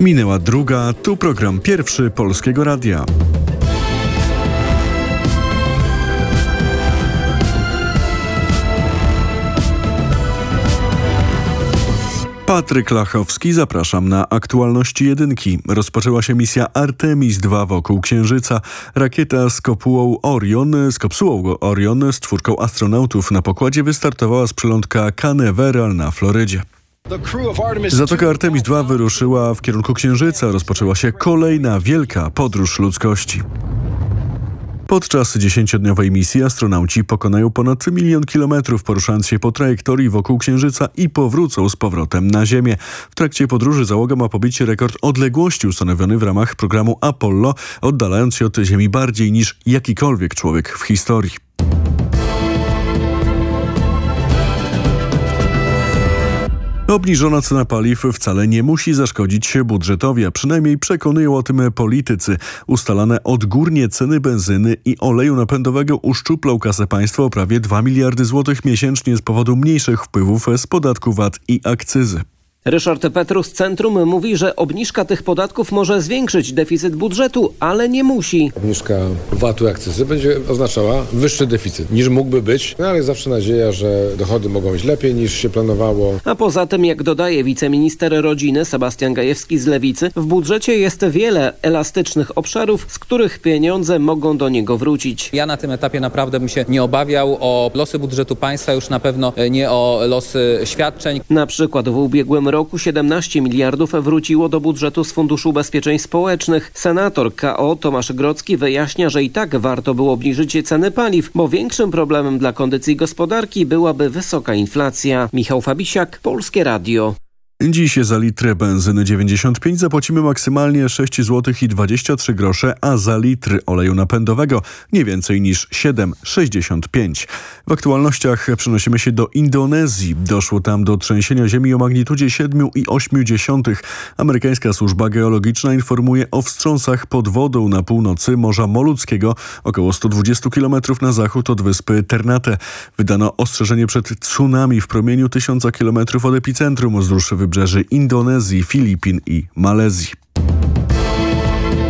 Minęła druga, tu program pierwszy Polskiego Radia. Patryk Lachowski, zapraszam na aktualności jedynki. Rozpoczęła się misja Artemis II wokół Księżyca. Rakieta z kopułą Orion, z kopsułą Orion z czwórką astronautów na pokładzie wystartowała z przylądka Canaveral na Florydzie. Zatoka Artemis II wyruszyła w kierunku Księżyca. Rozpoczęła się kolejna wielka podróż ludzkości. Podczas dziesięciodniowej misji astronauci pokonają ponad milion kilometrów, poruszając się po trajektorii wokół Księżyca i powrócą z powrotem na Ziemię. W trakcie podróży załoga ma pobić rekord odległości ustanowiony w ramach programu Apollo, oddalając się od Ziemi bardziej niż jakikolwiek człowiek w historii. Obniżona cena paliw wcale nie musi zaszkodzić budżetowi, a przynajmniej przekonują o tym politycy. Ustalane odgórnie ceny benzyny i oleju napędowego uszczuplą kasę państwa o prawie 2 miliardy złotych miesięcznie z powodu mniejszych wpływów z podatku VAT i akcyzy. Ryszard Petrus z Centrum mówi, że obniżka tych podatków może zwiększyć deficyt budżetu, ale nie musi. Obniżka VAT-u i akcyzy będzie oznaczała wyższy deficyt niż mógłby być, no ale jest zawsze nadzieja, że dochody mogą być lepiej niż się planowało. A poza tym, jak dodaje wiceminister rodziny Sebastian Gajewski z Lewicy, w budżecie jest wiele elastycznych obszarów, z których pieniądze mogą do niego wrócić. Ja na tym etapie naprawdę bym się nie obawiał o losy budżetu państwa, już na pewno nie o losy świadczeń. Na przykład w ubiegłym roku 17 miliardów wróciło do budżetu z Funduszu Ubezpieczeń Społecznych. Senator KO Tomasz Grocki wyjaśnia, że i tak warto było obniżyć ceny paliw, bo większym problemem dla kondycji gospodarki byłaby wysoka inflacja. Michał Fabisiak, Polskie Radio. Dziś za litr benzyny 95 zapłacimy maksymalnie 6 zł i 23 grosze, a za litr oleju napędowego nie więcej niż 7,65. W aktualnościach przenosimy się do Indonezji. Doszło tam do trzęsienia ziemi o magnitudzie 7,8. Amerykańska służba geologiczna informuje o wstrząsach pod wodą na północy Morza Moluckiego, około 120 km na zachód od wyspy Ternate. Wydano ostrzeżenie przed tsunami w promieniu 1000 km od epicentrum wzdłuż wybrzeży Indonezji, Filipin i Malezji.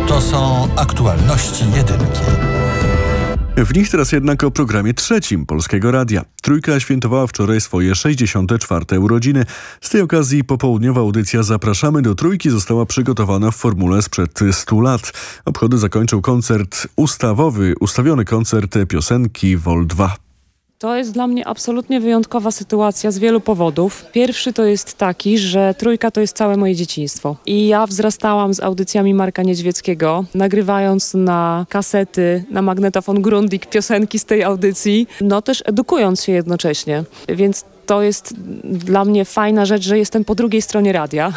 To są aktualności jedynki. W nich teraz jednak o programie trzecim Polskiego Radia. Trójka świętowała wczoraj swoje 64. urodziny. Z tej okazji popołudniowa audycja Zapraszamy do Trójki została przygotowana w formule sprzed 100 lat. Obchody zakończył koncert ustawowy, ustawiony koncert piosenki Vol 2. To jest dla mnie absolutnie wyjątkowa sytuacja z wielu powodów. Pierwszy to jest taki, że trójka to jest całe moje dzieciństwo. I ja wzrastałam z audycjami Marka Niedźwieckiego, nagrywając na kasety, na magnetofon Grundig piosenki z tej audycji, no też edukując się jednocześnie. Więc to jest dla mnie fajna rzecz, że jestem po drugiej stronie radia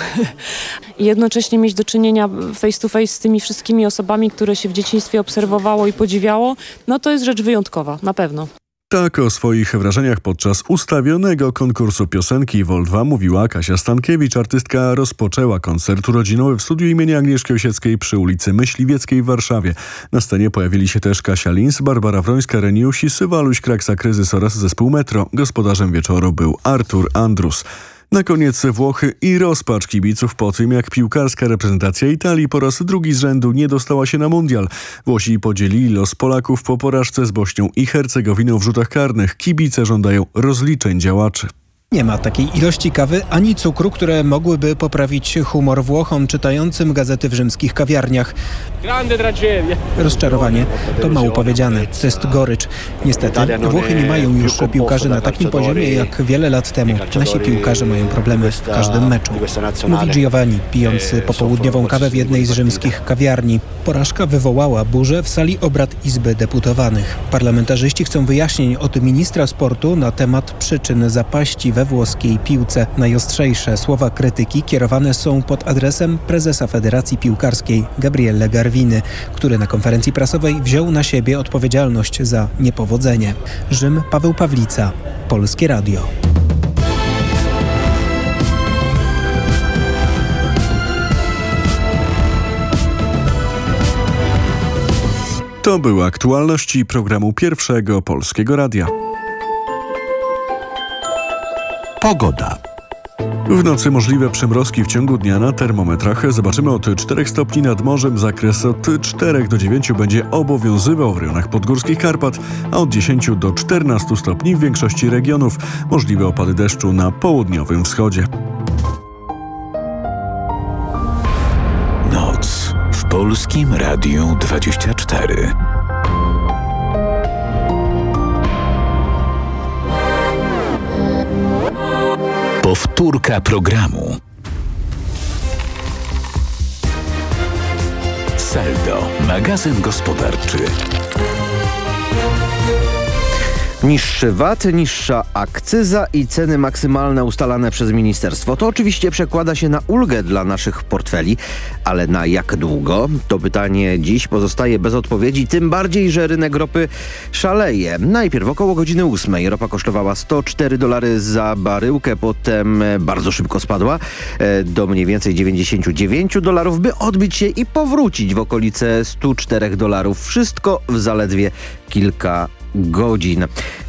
i jednocześnie mieć do czynienia face to face z tymi wszystkimi osobami, które się w dzieciństwie obserwowało i podziwiało, no to jest rzecz wyjątkowa, na pewno. Tak o swoich wrażeniach podczas ustawionego konkursu piosenki Vol 2 mówiła Kasia Stankiewicz. Artystka rozpoczęła koncert urodzinowy w studiu imienia Agnieszki Osieckiej przy ulicy Myśliwieckiej w Warszawie. Na scenie pojawili się też Kasia Lins, Barbara Wrońska, Reniusi, Sywaluś, Kraksa Kryzys oraz zespół Metro. Gospodarzem wieczoru był Artur Andrus. Na koniec Włochy i rozpacz kibiców po tym, jak piłkarska reprezentacja Italii po raz drugi z rzędu nie dostała się na mundial. Włosi podzielili los Polaków po porażce z Bośnią i Hercegowiną w rzutach karnych. Kibice żądają rozliczeń działaczy. Nie ma takiej ilości kawy ani cukru, które mogłyby poprawić humor Włochom czytającym gazety w rzymskich kawiarniach. Rozczarowanie to mało powiedziane, to jest gorycz. Niestety Włochy nie mają już piłkarzy na takim poziomie jak wiele lat temu. Nasi piłkarze mają problemy w każdym meczu. Mówi Giovanni, pijąc popołudniową kawę w jednej z rzymskich kawiarni. Porażka wywołała burzę w sali obrad Izby Deputowanych. Parlamentarzyści chcą wyjaśnień od ministra sportu na temat przyczyn zapaści we włoskiej piłce. Najostrzejsze słowa krytyki kierowane są pod adresem prezesa Federacji Piłkarskiej Gabriele Garwiny, który na konferencji prasowej wziął na siebie odpowiedzialność za niepowodzenie. Rzym Paweł Pawlica, Polskie Radio. To były aktualności programu Pierwszego Polskiego Radia. Pogoda. W nocy możliwe przymrozki w ciągu dnia na termometrach. Zobaczymy od 4 stopni nad morzem. Zakres od 4 do 9 będzie obowiązywał w rejonach podgórskich Karpat, a od 10 do 14 stopni w większości regionów. Możliwe opady deszczu na południowym wschodzie. Noc w Polskim Radiu 24. Powtórka programu. Saldo, magazyn gospodarczy. Niższy VAT, niższa akcyza i ceny maksymalne ustalane przez ministerstwo. To oczywiście przekłada się na ulgę dla naszych portfeli, ale na jak długo? To pytanie dziś pozostaje bez odpowiedzi, tym bardziej, że rynek ropy szaleje. Najpierw około godziny 8 ropa kosztowała 104 dolary za baryłkę, potem bardzo szybko spadła e, do mniej więcej 99 dolarów, by odbić się i powrócić w okolice 104 dolarów. Wszystko w zaledwie kilka godzin.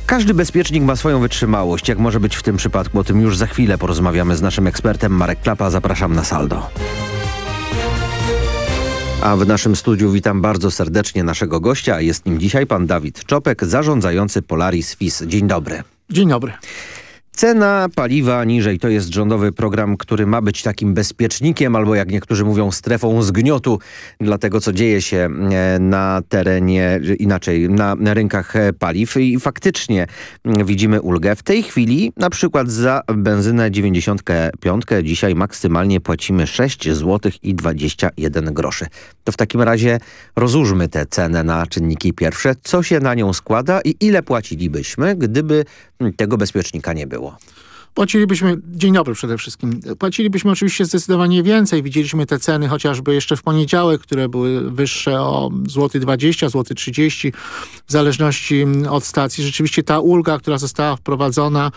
Każdy bezpiecznik ma swoją wytrzymałość. Jak może być w tym przypadku? O tym już za chwilę porozmawiamy z naszym ekspertem Marek Klapa. Zapraszam na saldo. A w naszym studiu witam bardzo serdecznie naszego gościa. Jest nim dzisiaj pan Dawid Czopek, zarządzający Polaris FIS. Dzień dobry. Dzień dobry. Cena paliwa niżej to jest rządowy program, który ma być takim bezpiecznikiem albo jak niektórzy mówią strefą zgniotu dla tego, co dzieje się e, na terenie, inaczej na rynkach paliw i faktycznie mm, widzimy ulgę. W tej chwili na przykład za benzynę 95 dzisiaj maksymalnie płacimy 6 zł i 21 groszy. To w takim razie rozłóżmy tę cenę na czynniki pierwsze. Co się na nią składa i ile płacilibyśmy, gdyby tego bezpiecznika nie było? Płacilibyśmy, dzień dobry przede wszystkim, płacilibyśmy oczywiście zdecydowanie więcej. Widzieliśmy te ceny chociażby jeszcze w poniedziałek, które były wyższe o złoty 20, złoty 30, w zależności od stacji. Rzeczywiście ta ulga, która została wprowadzona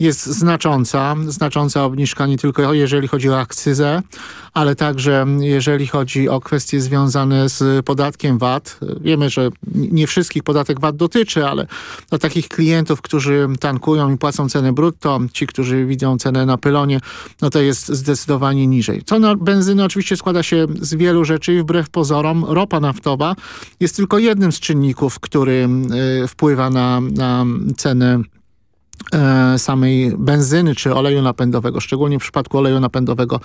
jest znacząca. Znacząca obniżka nie tylko jeżeli chodzi o akcyzę, ale także jeżeli chodzi o kwestie związane z podatkiem VAT. Wiemy, że nie wszystkich podatek VAT dotyczy, ale dla takich klientów, którzy tankują i płacą cenę brutto, ci, którzy widzą cenę na pylonie, no to jest zdecydowanie niżej. Cena benzyny oczywiście składa się z wielu rzeczy i wbrew pozorom ropa naftowa jest tylko jednym z czynników, który y, wpływa na, na cenę samej benzyny czy oleju napędowego, szczególnie w przypadku oleju napędowego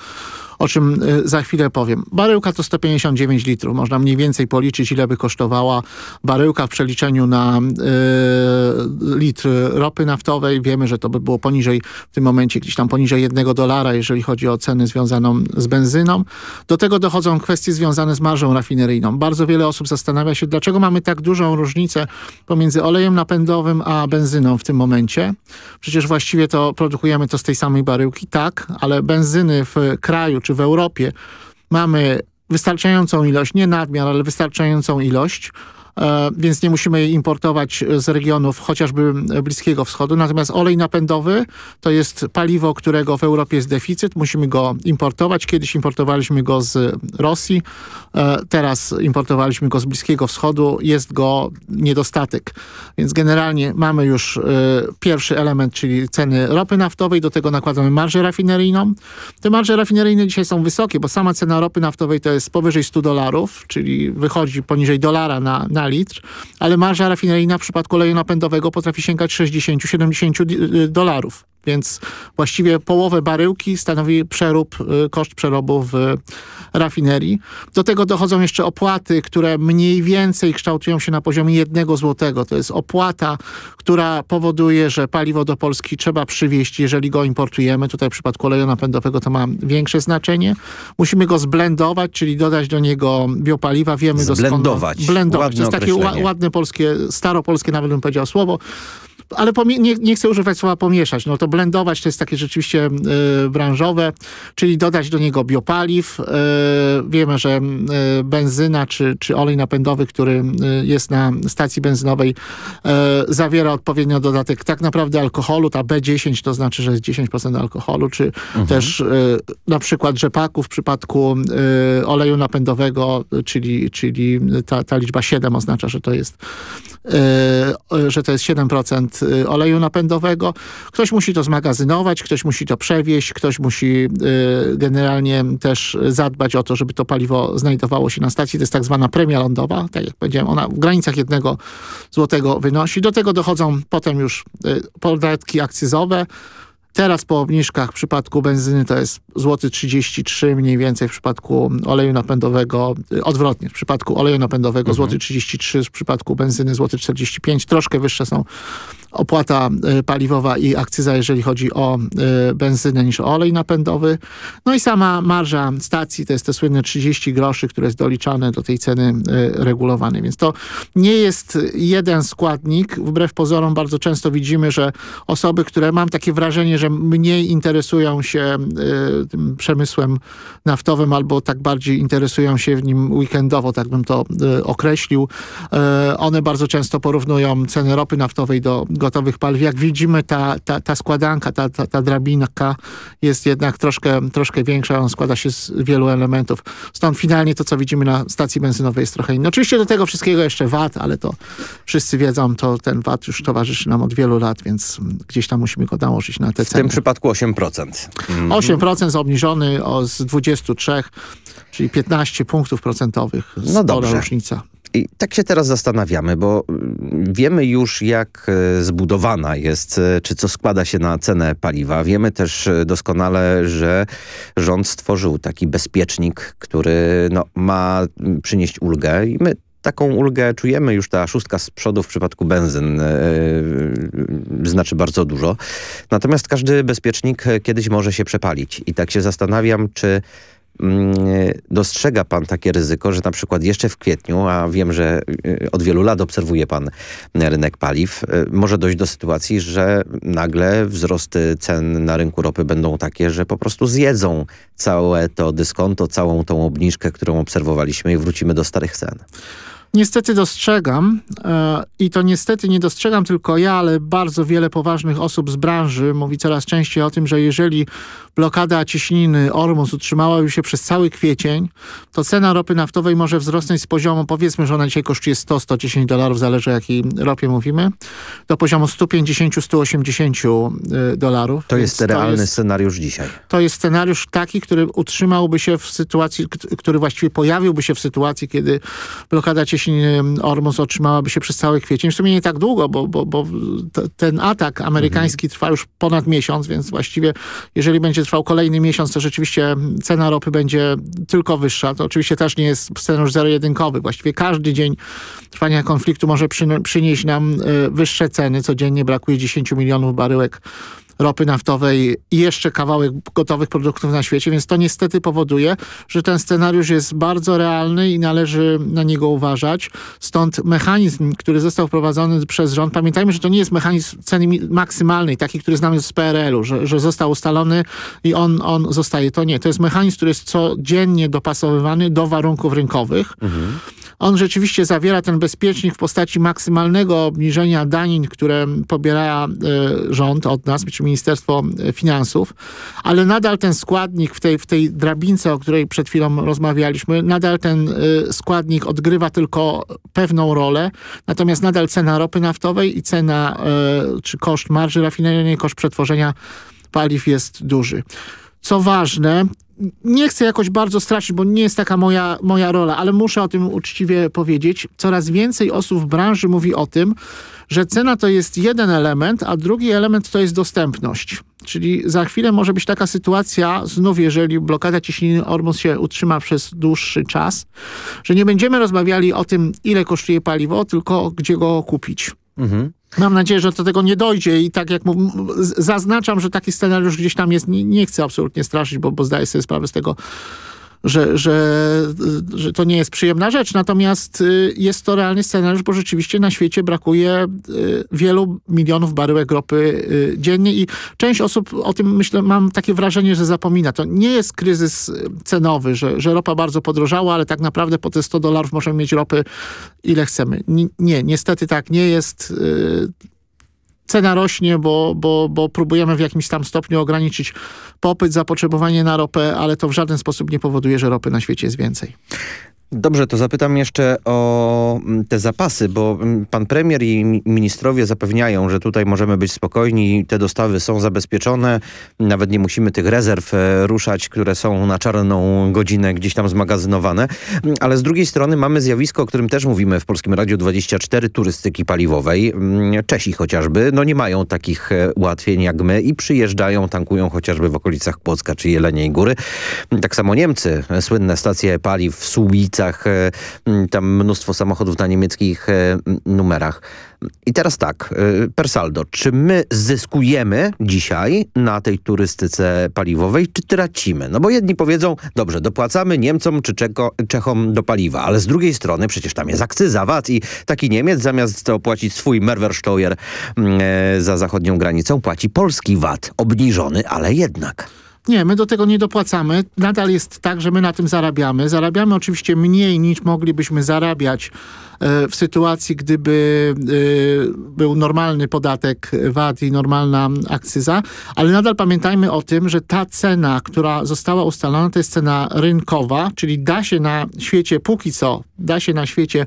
o czym y, za chwilę powiem. Baryłka to 159 litrów. Można mniej więcej policzyć, ile by kosztowała baryłka w przeliczeniu na y, litr ropy naftowej. Wiemy, że to by było poniżej, w tym momencie gdzieś tam poniżej jednego dolara, jeżeli chodzi o cenę związaną z benzyną. Do tego dochodzą kwestie związane z marżą rafineryjną. Bardzo wiele osób zastanawia się, dlaczego mamy tak dużą różnicę pomiędzy olejem napędowym a benzyną w tym momencie. Przecież właściwie to produkujemy to z tej samej baryłki. Tak, ale benzyny w kraju, czy w Europie mamy wystarczającą ilość, nie nadmiar, ale wystarczającą ilość, więc nie musimy jej importować z regionów chociażby Bliskiego Wschodu. Natomiast olej napędowy to jest paliwo, którego w Europie jest deficyt. Musimy go importować. Kiedyś importowaliśmy go z Rosji, e, teraz importowaliśmy go z Bliskiego Wschodu. Jest go niedostatek. Więc generalnie mamy już e, pierwszy element, czyli ceny ropy naftowej. Do tego nakładamy marżę rafineryjną. Te marże rafineryjne dzisiaj są wysokie, bo sama cena ropy naftowej to jest powyżej 100 dolarów, czyli wychodzi poniżej dolara na, na litr, ale marża rafineryjna w przypadku oleju napędowego potrafi sięgać 60-70 dolarów. Więc właściwie połowę baryłki stanowi przerób, y, koszt przerobu w rafinerii. Do tego dochodzą jeszcze opłaty, które mniej więcej kształtują się na poziomie jednego złotego. To jest opłata, która powoduje, że paliwo do Polski trzeba przywieźć, jeżeli go importujemy. Tutaj w przypadku oleju napędowego to ma większe znaczenie. Musimy go zblendować, czyli dodać do niego biopaliwa. Wiemy Zblendować. doskonale. Blendować. To jest takie ładne polskie, staropolskie nawet bym powiedział słowo ale nie, nie, chcę używać słowa pomieszać, no to blendować to jest takie rzeczywiście y, branżowe, czyli dodać do niego biopaliw. Y, wiemy, że y, benzyna czy, czy olej napędowy, który jest na stacji benzynowej zawiera odpowiednio dodatek tak naprawdę alkoholu, ta B10 to znaczy, że jest 10% alkoholu, czy mhm. też na przykład rzepaku w przypadku oleju napędowego, czyli, czyli ta, ta liczba 7 oznacza, że to jest że to jest 7% y, oleju napędowego. Ktoś musi to zmagazynować, ktoś musi to przewieźć, ktoś musi y, generalnie też zadbać o to, żeby to paliwo znajdowało się na stacji. To jest tak zwana premia lądowa, tak jak powiedziałem, ona w granicach jednego złotego wynosi. Do tego dochodzą potem już y, podatki akcyzowe, Teraz po obniżkach w przypadku benzyny to jest złoty 33 mniej więcej w przypadku oleju napędowego, odwrotnie, w przypadku oleju napędowego mhm. złoty 33, w przypadku benzyny złoty 45. Troszkę wyższe są opłata y, paliwowa i akcyza, jeżeli chodzi o y, benzynę niż o olej napędowy. No i sama marża stacji to jest te słynne 30 groszy, które jest doliczane do tej ceny regulowanej. Więc to nie jest jeden składnik. Wbrew pozorom bardzo często widzimy, że osoby, które mam takie wrażenie, że mniej interesują się przemysłem naftowym albo tak bardziej interesują się w nim weekendowo, tak bym to określił. One bardzo często porównują ceny ropy naftowej do gotowych paliw. Jak widzimy, ta, ta, ta składanka, ta, ta, ta drabinka jest jednak troszkę, troszkę większa. On składa się z wielu elementów. Stąd finalnie to, co widzimy na stacji benzynowej jest trochę inne. Oczywiście do tego wszystkiego jeszcze VAT, ale to wszyscy wiedzą, to ten VAT już towarzyszy nam od wielu lat, więc gdzieś tam musimy go nałożyć na te w tym przypadku 8%. Mm. 8% obniżony o, z 23, czyli 15 punktów procentowych. No dobrze. różnica. I tak się teraz zastanawiamy, bo mm, wiemy już jak e, zbudowana jest, e, czy co składa się na cenę paliwa. Wiemy też e, doskonale, że rząd stworzył taki bezpiecznik, który no, ma mm, przynieść ulgę i my taką ulgę czujemy już ta szóstka z przodu w przypadku benzyn yy, znaczy bardzo dużo. Natomiast każdy bezpiecznik kiedyś może się przepalić i tak się zastanawiam, czy dostrzega pan takie ryzyko, że na przykład jeszcze w kwietniu, a wiem, że od wielu lat obserwuje pan rynek paliw, może dojść do sytuacji, że nagle wzrosty cen na rynku ropy będą takie, że po prostu zjedzą całe to dyskonto, całą tą obniżkę, którą obserwowaliśmy i wrócimy do starych cen. Niestety dostrzegam e, i to niestety nie dostrzegam tylko ja, ale bardzo wiele poważnych osób z branży mówi coraz częściej o tym, że jeżeli blokada ciśniny Ormus utrzymałaby się przez cały kwiecień, to cena ropy naftowej może wzrosnąć z poziomu, powiedzmy, że ona dzisiaj kosztuje 100-110 dolarów, zależy o jakiej ropie mówimy, do poziomu 150-180 e, dolarów. To jest realny to jest, scenariusz dzisiaj. To jest scenariusz taki, który utrzymałby się w sytuacji, który właściwie pojawiłby się w sytuacji, kiedy blokada ciśniny jeśli Ormus otrzymałaby się przez cały kwiecień. W sumie nie tak długo, bo, bo, bo ten atak amerykański mhm. trwa już ponad miesiąc, więc właściwie jeżeli będzie trwał kolejny miesiąc, to rzeczywiście cena ropy będzie tylko wyższa. To oczywiście też nie jest scenariusz zero-jedynkowy. Właściwie każdy dzień trwania konfliktu może przynieść nam e, wyższe ceny. Codziennie brakuje 10 milionów baryłek ropy naftowej i jeszcze kawałek gotowych produktów na świecie, więc to niestety powoduje, że ten scenariusz jest bardzo realny i należy na niego uważać. Stąd mechanizm, który został wprowadzony przez rząd, pamiętajmy, że to nie jest mechanizm ceny maksymalnej, taki, który znamy z PRL-u, że, że został ustalony i on, on zostaje. To nie. To jest mechanizm, który jest codziennie dopasowywany do warunków rynkowych. Mhm. On rzeczywiście zawiera ten bezpiecznik w postaci maksymalnego obniżenia danin, które pobiera y, rząd od nas, czy Ministerstwo Finansów, ale nadal ten składnik w tej, w tej drabince, o której przed chwilą rozmawialiśmy, nadal ten y, składnik odgrywa tylko pewną rolę, natomiast nadal cena ropy naftowej i cena, czy koszt marży rafineryjnej, koszt przetworzenia paliw jest duży. Co ważne, nie chcę jakoś bardzo straszyć, bo nie jest taka moja, moja rola, ale muszę o tym uczciwie powiedzieć. Coraz więcej osób w branży mówi o tym, że cena to jest jeden element, a drugi element to jest dostępność. Czyli za chwilę może być taka sytuacja, znów jeżeli blokada ciśniny Ormus się utrzyma przez dłuższy czas, że nie będziemy rozmawiali o tym, ile kosztuje paliwo, tylko gdzie go kupić. Mhm. Mam nadzieję, że do tego nie dojdzie i tak jak zaznaczam, że taki scenariusz gdzieś tam jest, nie, nie chcę absolutnie straszyć, bo, bo zdaję sobie sprawę z tego, że, że, że to nie jest przyjemna rzecz. Natomiast y, jest to realny scenariusz, bo rzeczywiście na świecie brakuje y, wielu milionów baryłek ropy y, dziennie i część osób o tym myślę, mam takie wrażenie, że zapomina. To nie jest kryzys cenowy, że, że ropa bardzo podrożała, ale tak naprawdę po te 100 dolarów możemy mieć ropy ile chcemy. Nie, niestety tak nie jest cena rośnie, bo, bo, bo próbujemy w jakimś tam stopniu ograniczyć popyt, zapotrzebowanie na ropę, ale to w żaden sposób nie powoduje, że ropy na świecie jest więcej. Dobrze, to zapytam jeszcze o mm, te zapasy, bo mm, pan premier i mi- ministrowie zapewniają, że tutaj możemy być spokojni, te dostawy są zabezpieczone, nawet nie musimy tych rezerw e, ruszać, które są na czarną godzinę gdzieś tam zmagazynowane, Mm, ale z drugiej strony mamy zjawisko, o którym też mówimy w Polskim Radiu 24, turystyki paliwowej. Czesi chociażby, no nie mają takich e, ułatwień jak my i przyjeżdżają, tankują chociażby w okolicach Płocka czy Jeleniej Góry. Tak samo Niemcy, e, słynne stacje paliw w Słubicach, e, m, tam mnóstwo samochodów na niemieckich e, numerach. I teraz tak, e, per saldo, czy my zyskujemy dzisiaj na tej turystyce paliwowej, czy tracimy? No bo jedni powiedzą, dobrze, dopłacamy Niemcom czy Czeko, Czechom do paliwa, ale z drugiej strony przecież tam jest akcyza, VAT i taki Niemiec zamiast opłacić swój Mehrwersteuer e, za zachodnią granicą, płaci polski VAT, obniżony, ale jednak. Nie, my do tego nie dopłacamy. Nadal jest tak, że my na tym zarabiamy. Zarabiamy oczywiście mniej niż moglibyśmy zarabiać w sytuacji, gdyby e, był normalny podatek VAT i normalna akcyza, ale nadal pamiętajmy o tym, że ta cena, która została ustalona, to jest cena rynkowa, czyli da się na świecie, póki co, da się na świecie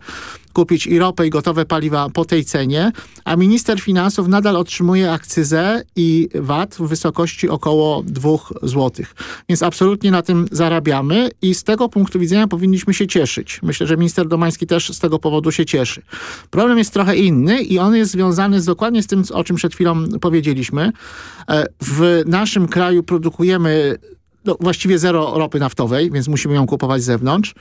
kupić i ropę i gotowe paliwa po tej cenie, a minister finansów nadal otrzymuje akcyzę i VAT w wysokości około 2 zł. Więc absolutnie na tym zarabiamy i z tego punktu widzenia powinniśmy się cieszyć. Myślę, że minister Domański też z tego powodu się cieszy. Problem jest trochę inny i on jest związany z, dokładnie z tym, o czym przed chwilą powiedzieliśmy. E, W naszym kraju produkujemy no, właściwie zero ropy naftowej, więc musimy ją kupować z zewnątrz.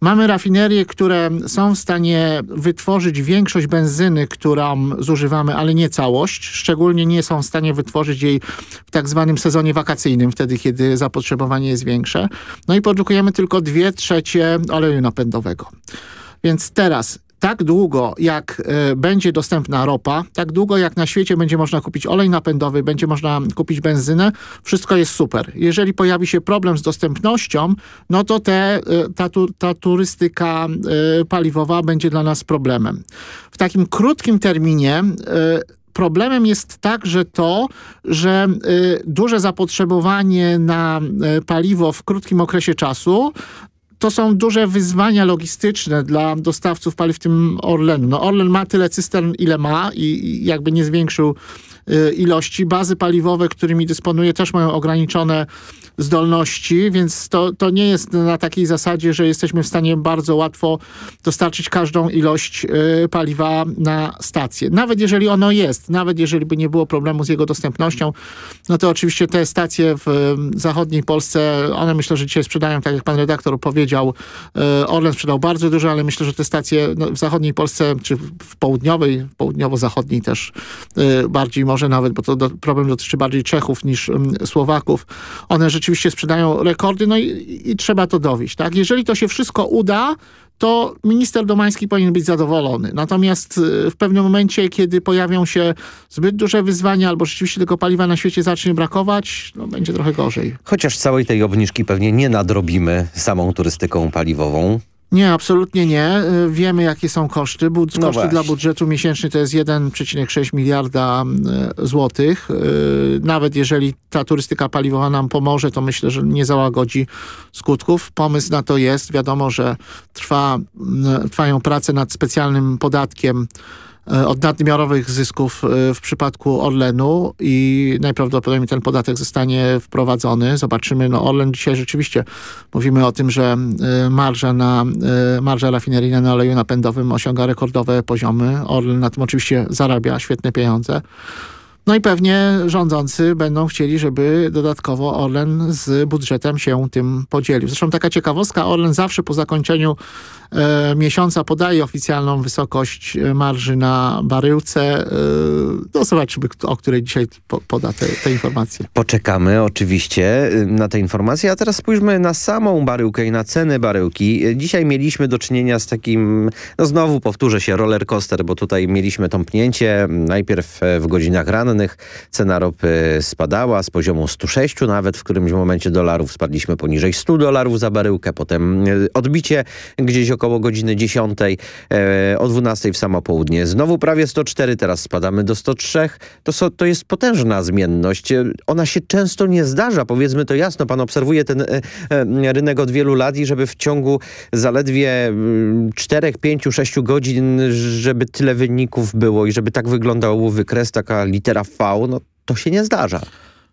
Mamy rafinerie, które są w stanie wytworzyć większość benzyny, którą zużywamy, ale nie całość. Szczególnie nie są w stanie wytworzyć jej w tak zwanym sezonie wakacyjnym, wtedy kiedy zapotrzebowanie jest większe. No i produkujemy tylko dwie trzecie oleju napędowego. Więc teraz tak długo jak e, będzie dostępna ropa, tak długo jak na świecie będzie można kupić olej napędowy, będzie można kupić benzynę, wszystko jest super. Jeżeli pojawi się problem z dostępnością, no to te, e, ta, ta turystyka e, paliwowa będzie dla nas problemem. W takim krótkim terminie problemem jest także to, że duże zapotrzebowanie na paliwo w krótkim okresie czasu to są duże wyzwania logistyczne dla dostawców paliw, w tym Orlenu. No Orlen ma tyle cystern, ile ma i, i jakby nie zwiększył ilości. Bazy paliwowe, którymi dysponuje, też mają ograniczone zdolności, więc to, to nie jest na takiej zasadzie, że jesteśmy w stanie bardzo łatwo dostarczyć każdą ilość y, paliwa na stację. Nawet jeżeli ono jest, nawet jeżeli by nie było problemu z jego dostępnością, no to oczywiście te stacje w y, zachodniej Polsce, one myślę, że dzisiaj sprzedają, tak jak pan redaktor powiedział, y, Orlen sprzedał bardzo dużo, ale myślę, że te stacje no, w zachodniej Polsce, czy w południowej, południowo-zachodniej też y, bardziej może nawet, bo to do, problem dotyczy bardziej Czechów niż Słowaków. One rzeczywiście sprzedają rekordy, no i, i trzeba to dowieść. Tak? Jeżeli to się wszystko uda, to minister Domański powinien być zadowolony. Natomiast y, w pewnym momencie, kiedy pojawią się zbyt duże wyzwania albo rzeczywiście tego paliwa na świecie zacznie brakować, no będzie trochę gorzej. Chociaż całej tej obniżki pewnie nie nadrobimy samą turystyką paliwową. Nie, absolutnie nie. Y, Wiemy, jakie są koszty. Bud No koszty właśnie. dla budżetu miesięczny to jest 1,6 miliarda y, złotych. Y, Nawet jeżeli ta turystyka paliwowa nam pomoże, to myślę, że nie załagodzi skutków. Pomysł na to jest. Wiadomo, że trwa, trwają prace nad specjalnym podatkiem od nadmiarowych zysków y, w przypadku Orlenu i najprawdopodobniej ten podatek zostanie wprowadzony. Zobaczymy. No Orlen dzisiaj rzeczywiście mówimy o tym, że y, marża na marża na oleju napędowym osiąga rekordowe poziomy. Orlen na tym oczywiście zarabia świetne pieniądze. No i pewnie rządzący będą chcieli, żeby dodatkowo Orlen z budżetem się tym podzielił. Zresztą taka ciekawostka, Orlen zawsze po zakończeniu e, miesiąca podaje oficjalną wysokość e, marży na baryłce. E, no zobaczymy, o której dzisiaj po, poda te, te informacje. Poczekamy oczywiście y, na te informacje, a teraz spójrzmy na samą baryłkę i na cenę baryłki. Y, Dzisiaj mieliśmy do czynienia z takim, no znowu powtórzę się, roller coaster, bo tutaj mieliśmy tąpnięcie najpierw e, w godzinach rannych, globalnych. Cena ropy spadała z poziomu 106 nawet w którymś momencie dolarów. Spadliśmy poniżej 100 dolarów za baryłkę. Potem e, odbicie gdzieś około godziny 10. E, o 12 w samo południe. Znowu prawie 104, teraz spadamy do 103. To, so, to jest potężna zmienność. E, Ona się często nie zdarza, powiedzmy to jasno. Pan obserwuje ten rynek od wielu lat i żeby w ciągu zaledwie mm, 4, 5, 6 godzin, żeby tyle wyników było i żeby tak wyglądał wykres, taka litera V, no to się nie zdarza.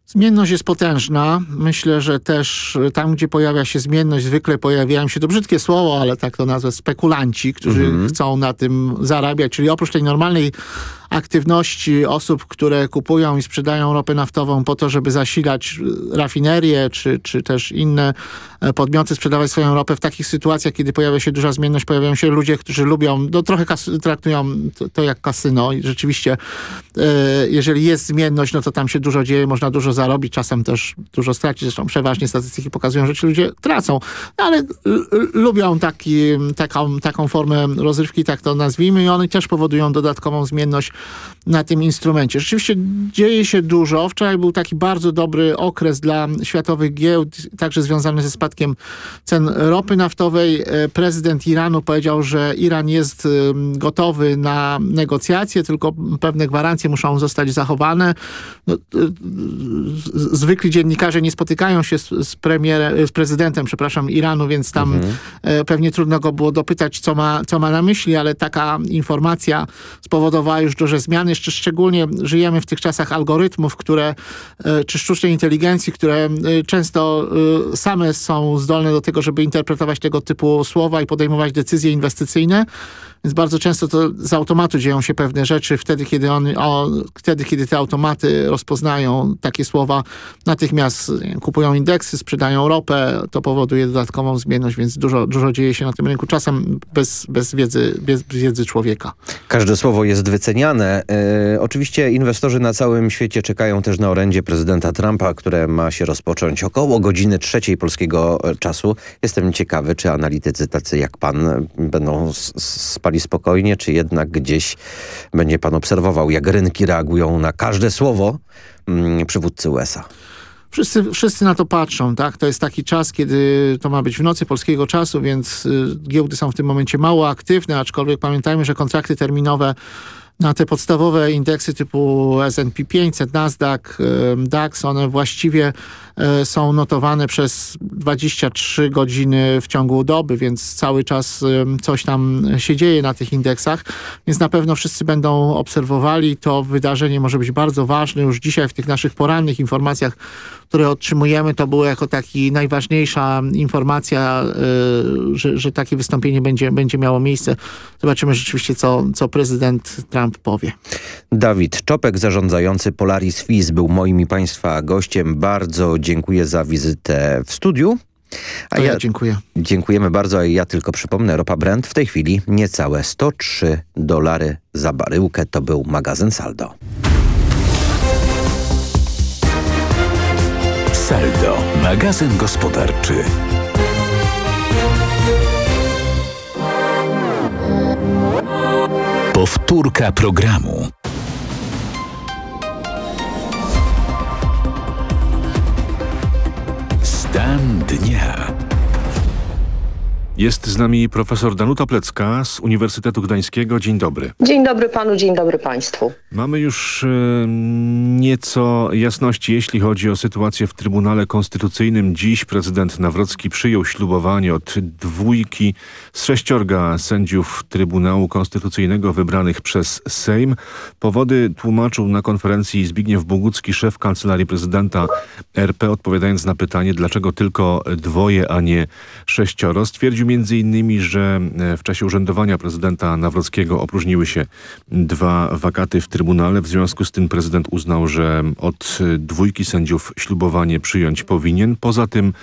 Zmienność jest potężna. Myślę, że też tam, gdzie pojawia się zmienność, zwykle pojawiają się, to brzydkie słowo, ale tak to nazwę, spekulanci, którzy Mhm. chcą na tym zarabiać. Czyli oprócz tej normalnej aktywności osób, które kupują i sprzedają ropę naftową po to, żeby zasilać y, rafinerie, czy, czy też inne e, podmioty sprzedawać swoją ropę w takich sytuacjach, kiedy pojawia się duża zmienność, pojawiają się ludzie, którzy lubią, no trochę traktują to, to jak kasyno i rzeczywiście e, jeżeli jest zmienność, no to tam się dużo dzieje, można dużo zarobić, czasem też dużo stracić, zresztą przeważnie statystyki pokazują, że ci ludzie tracą, no, ale lubią taki, taką, taką formę rozrywki, tak to nazwijmy i one też powodują dodatkową zmienność na tym instrumencie. Rzeczywiście dzieje się dużo. Wczoraj był taki bardzo dobry okres dla światowych giełd, także związany ze spadkiem cen ropy naftowej. E, Prezydent Iranu powiedział, że Iran jest gotowy na negocjacje, tylko pewne gwarancje muszą zostać zachowane. No, e, zwykli dziennikarze nie spotykają się z, z, premierem, z prezydentem, przepraszam, Iranu, więc tam e, pewnie trudno go było dopytać, co ma, co ma na myśli, ale taka informacja spowodowała już duże zmiany. Szczególnie żyjemy w tych czasach algorytmów, które, e, czy sztucznej inteligencji, które e, często e, same są zdolne do tego, żeby interpretować tego typu słowa i podejmować decyzje inwestycyjne. Więc bardzo często to z automatu dzieją się pewne rzeczy. Wtedy, kiedy, on, wtedy, kiedy te automaty rozpoznają takie słowa, natychmiast kupują indeksy, sprzedają ropę. To powoduje dodatkową zmienność, więc dużo, dużo dzieje się na tym rynku. Czasem bez, bez, wiedzy, bez wiedzy człowieka. Każde słowo jest wyceniane. E, oczywiście inwestorzy na całym świecie czekają też na orędzie prezydenta Trumpa, które ma się rozpocząć około godziny trzeciej polskiego e, czasu. Jestem ciekawy, czy analitycy tacy jak pan e, będą spali spokojnie, czy jednak gdzieś będzie pan obserwował, jak rynki reagują na każde słowo mm, przywódcy USA. Wszyscy, wszyscy na to patrzą, tak? To jest taki czas, kiedy to ma być w nocy polskiego czasu, więc y, giełdy są w tym momencie mało aktywne, aczkolwiek pamiętajmy, że kontrakty terminowe na te podstawowe indeksy typu S&P 500, Nasdaq, DAX, one właściwie są notowane przez 23 godziny w ciągu doby, więc cały czas coś tam się dzieje na tych indeksach, więc na pewno wszyscy będą obserwowali. To wydarzenie może być bardzo ważne. Już dzisiaj w tych naszych porannych informacjach, które otrzymujemy, to było jako taki najważniejsza informacja, y, że, że takie wystąpienie będzie, będzie miało miejsce. Zobaczymy rzeczywiście, co, co prezydent Trump powie. Dawid Czopek, zarządzający Polaris FIS, był moim i Państwa gościem. Bardzo dziękuję za wizytę w studiu. A To ja dziękuję. Dziękujemy bardzo, a ja tylko przypomnę, ropa Brent w tej chwili niecałe 103 dolary za baryłkę. To był magazyn Saldo. Saldo, magazyn gospodarczy. Powtórka programu. Stan dnia. Jest z nami profesor Danuta Plecka z Uniwersytetu Gdańskiego. Dzień dobry. Dzień dobry panu, dzień dobry państwu. Mamy już e, nieco jasności, jeśli chodzi o sytuację w Trybunale Konstytucyjnym. Dziś prezydent Nawrocki przyjął ślubowanie od dwójki z sześciorga sędziów Trybunału Konstytucyjnego wybranych przez Sejm. Powody tłumaczył na konferencji Zbigniew Bogucki, szef Kancelarii Prezydenta RP, odpowiadając na pytanie, dlaczego tylko dwoje, a nie sześcioro. Stwierdził innymi, że e, w czasie urzędowania prezydenta Nawrockiego opróżniły się dwa wakaty w Trybunale. W związku z tym prezydent uznał, że od dwójki sędziów ślubowanie przyjąć powinien. Poza tym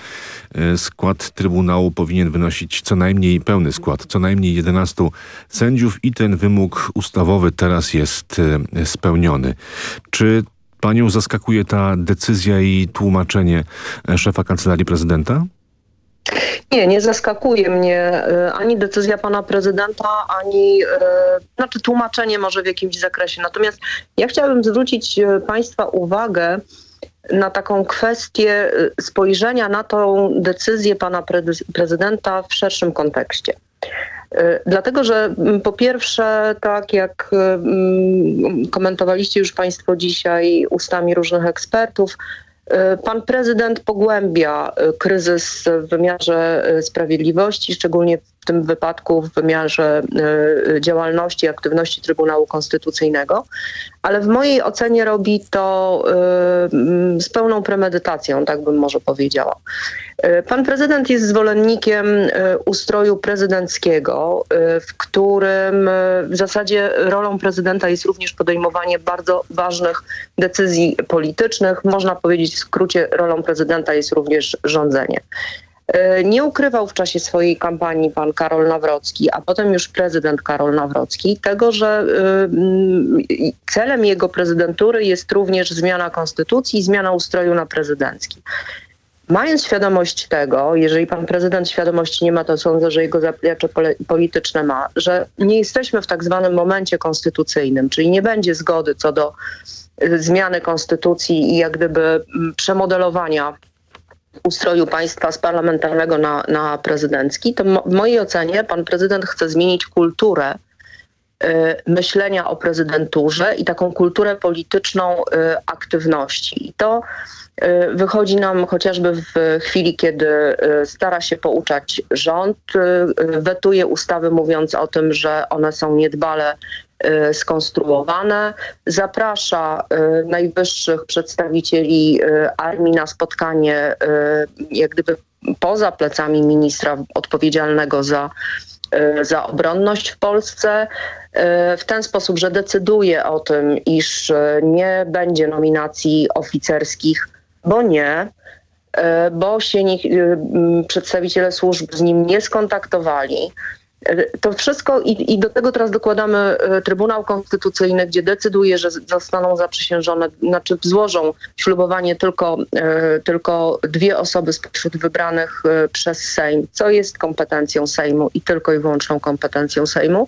e, skład Trybunału powinien wynosić co najmniej pełny skład, co najmniej 11 sędziów i ten wymóg ustawowy teraz jest e, spełniony. Czy panią zaskakuje ta decyzja i tłumaczenie szefa Kancelarii Prezydenta? Nie, nie zaskakuje mnie e, ani decyzja pana prezydenta, ani e, znaczy tłumaczenie może w jakimś zakresie. Natomiast ja chciałabym zwrócić e, państwa uwagę na taką kwestię spojrzenia na tą decyzję pana prezydenta w szerszym kontekście. Dlatego, że po pierwsze, tak jak komentowaliście już Państwo dzisiaj ustami różnych ekspertów, Pan prezydent pogłębia e, kryzys w wymiarze e, sprawiedliwości, szczególnie w tym wypadku w wymiarze działalności, aktywności Trybunału Konstytucyjnego, ale w mojej ocenie robi to z pełną premedytacją, tak bym może powiedziała. E, Pan prezydent jest zwolennikiem e, ustroju prezydenckiego, e, w którym w zasadzie rolą prezydenta jest również podejmowanie bardzo ważnych decyzji politycznych. Można powiedzieć w skrócie, rolą prezydenta jest również rządzenie. Nie ukrywał w czasie swojej kampanii pan Karol Nawrocki, a potem już prezydent Karol Nawrocki, tego, że mm, celem jego prezydentury jest również zmiana konstytucji i zmiana ustroju na prezydencki. Mając świadomość tego, jeżeli pan prezydent świadomości nie ma, to sądzę, że jego zaplecze polityczne ma, że nie jesteśmy w tak zwanym momencie konstytucyjnym, czyli nie będzie zgody co do y, zmiany konstytucji i jak gdyby mm, przemodelowania ustroju państwa z parlamentarnego na, na prezydencki, to w mojej ocenie pan prezydent chce zmienić kulturę myślenia o prezydenturze i taką kulturę polityczną y, aktywności. I to y, wychodzi nam chociażby w chwili, kiedy y, stara się pouczać rząd, y, y, wetuje ustawy mówiąc o tym, że one są niedbale y, skonstruowane, zaprasza y, najwyższych przedstawicieli y, armii na spotkanie y, jak gdyby poza plecami ministra odpowiedzialnego za y, za obronność w Polsce y, w ten sposób, że decyduje o tym, iż y, nie będzie nominacji oficerskich, bo nie, y, bo się nie, y, przedstawiciele służb z nim nie skontaktowali. To wszystko i, i do tego teraz dokładamy y, Trybunał Konstytucyjny, gdzie decyduje, że zostaną zaprzysiężone, znaczy złożą ślubowanie tylko, y, tylko dwie osoby spośród wybranych y, przez Sejm, co jest kompetencją Sejmu i tylko i wyłączną kompetencją Sejmu.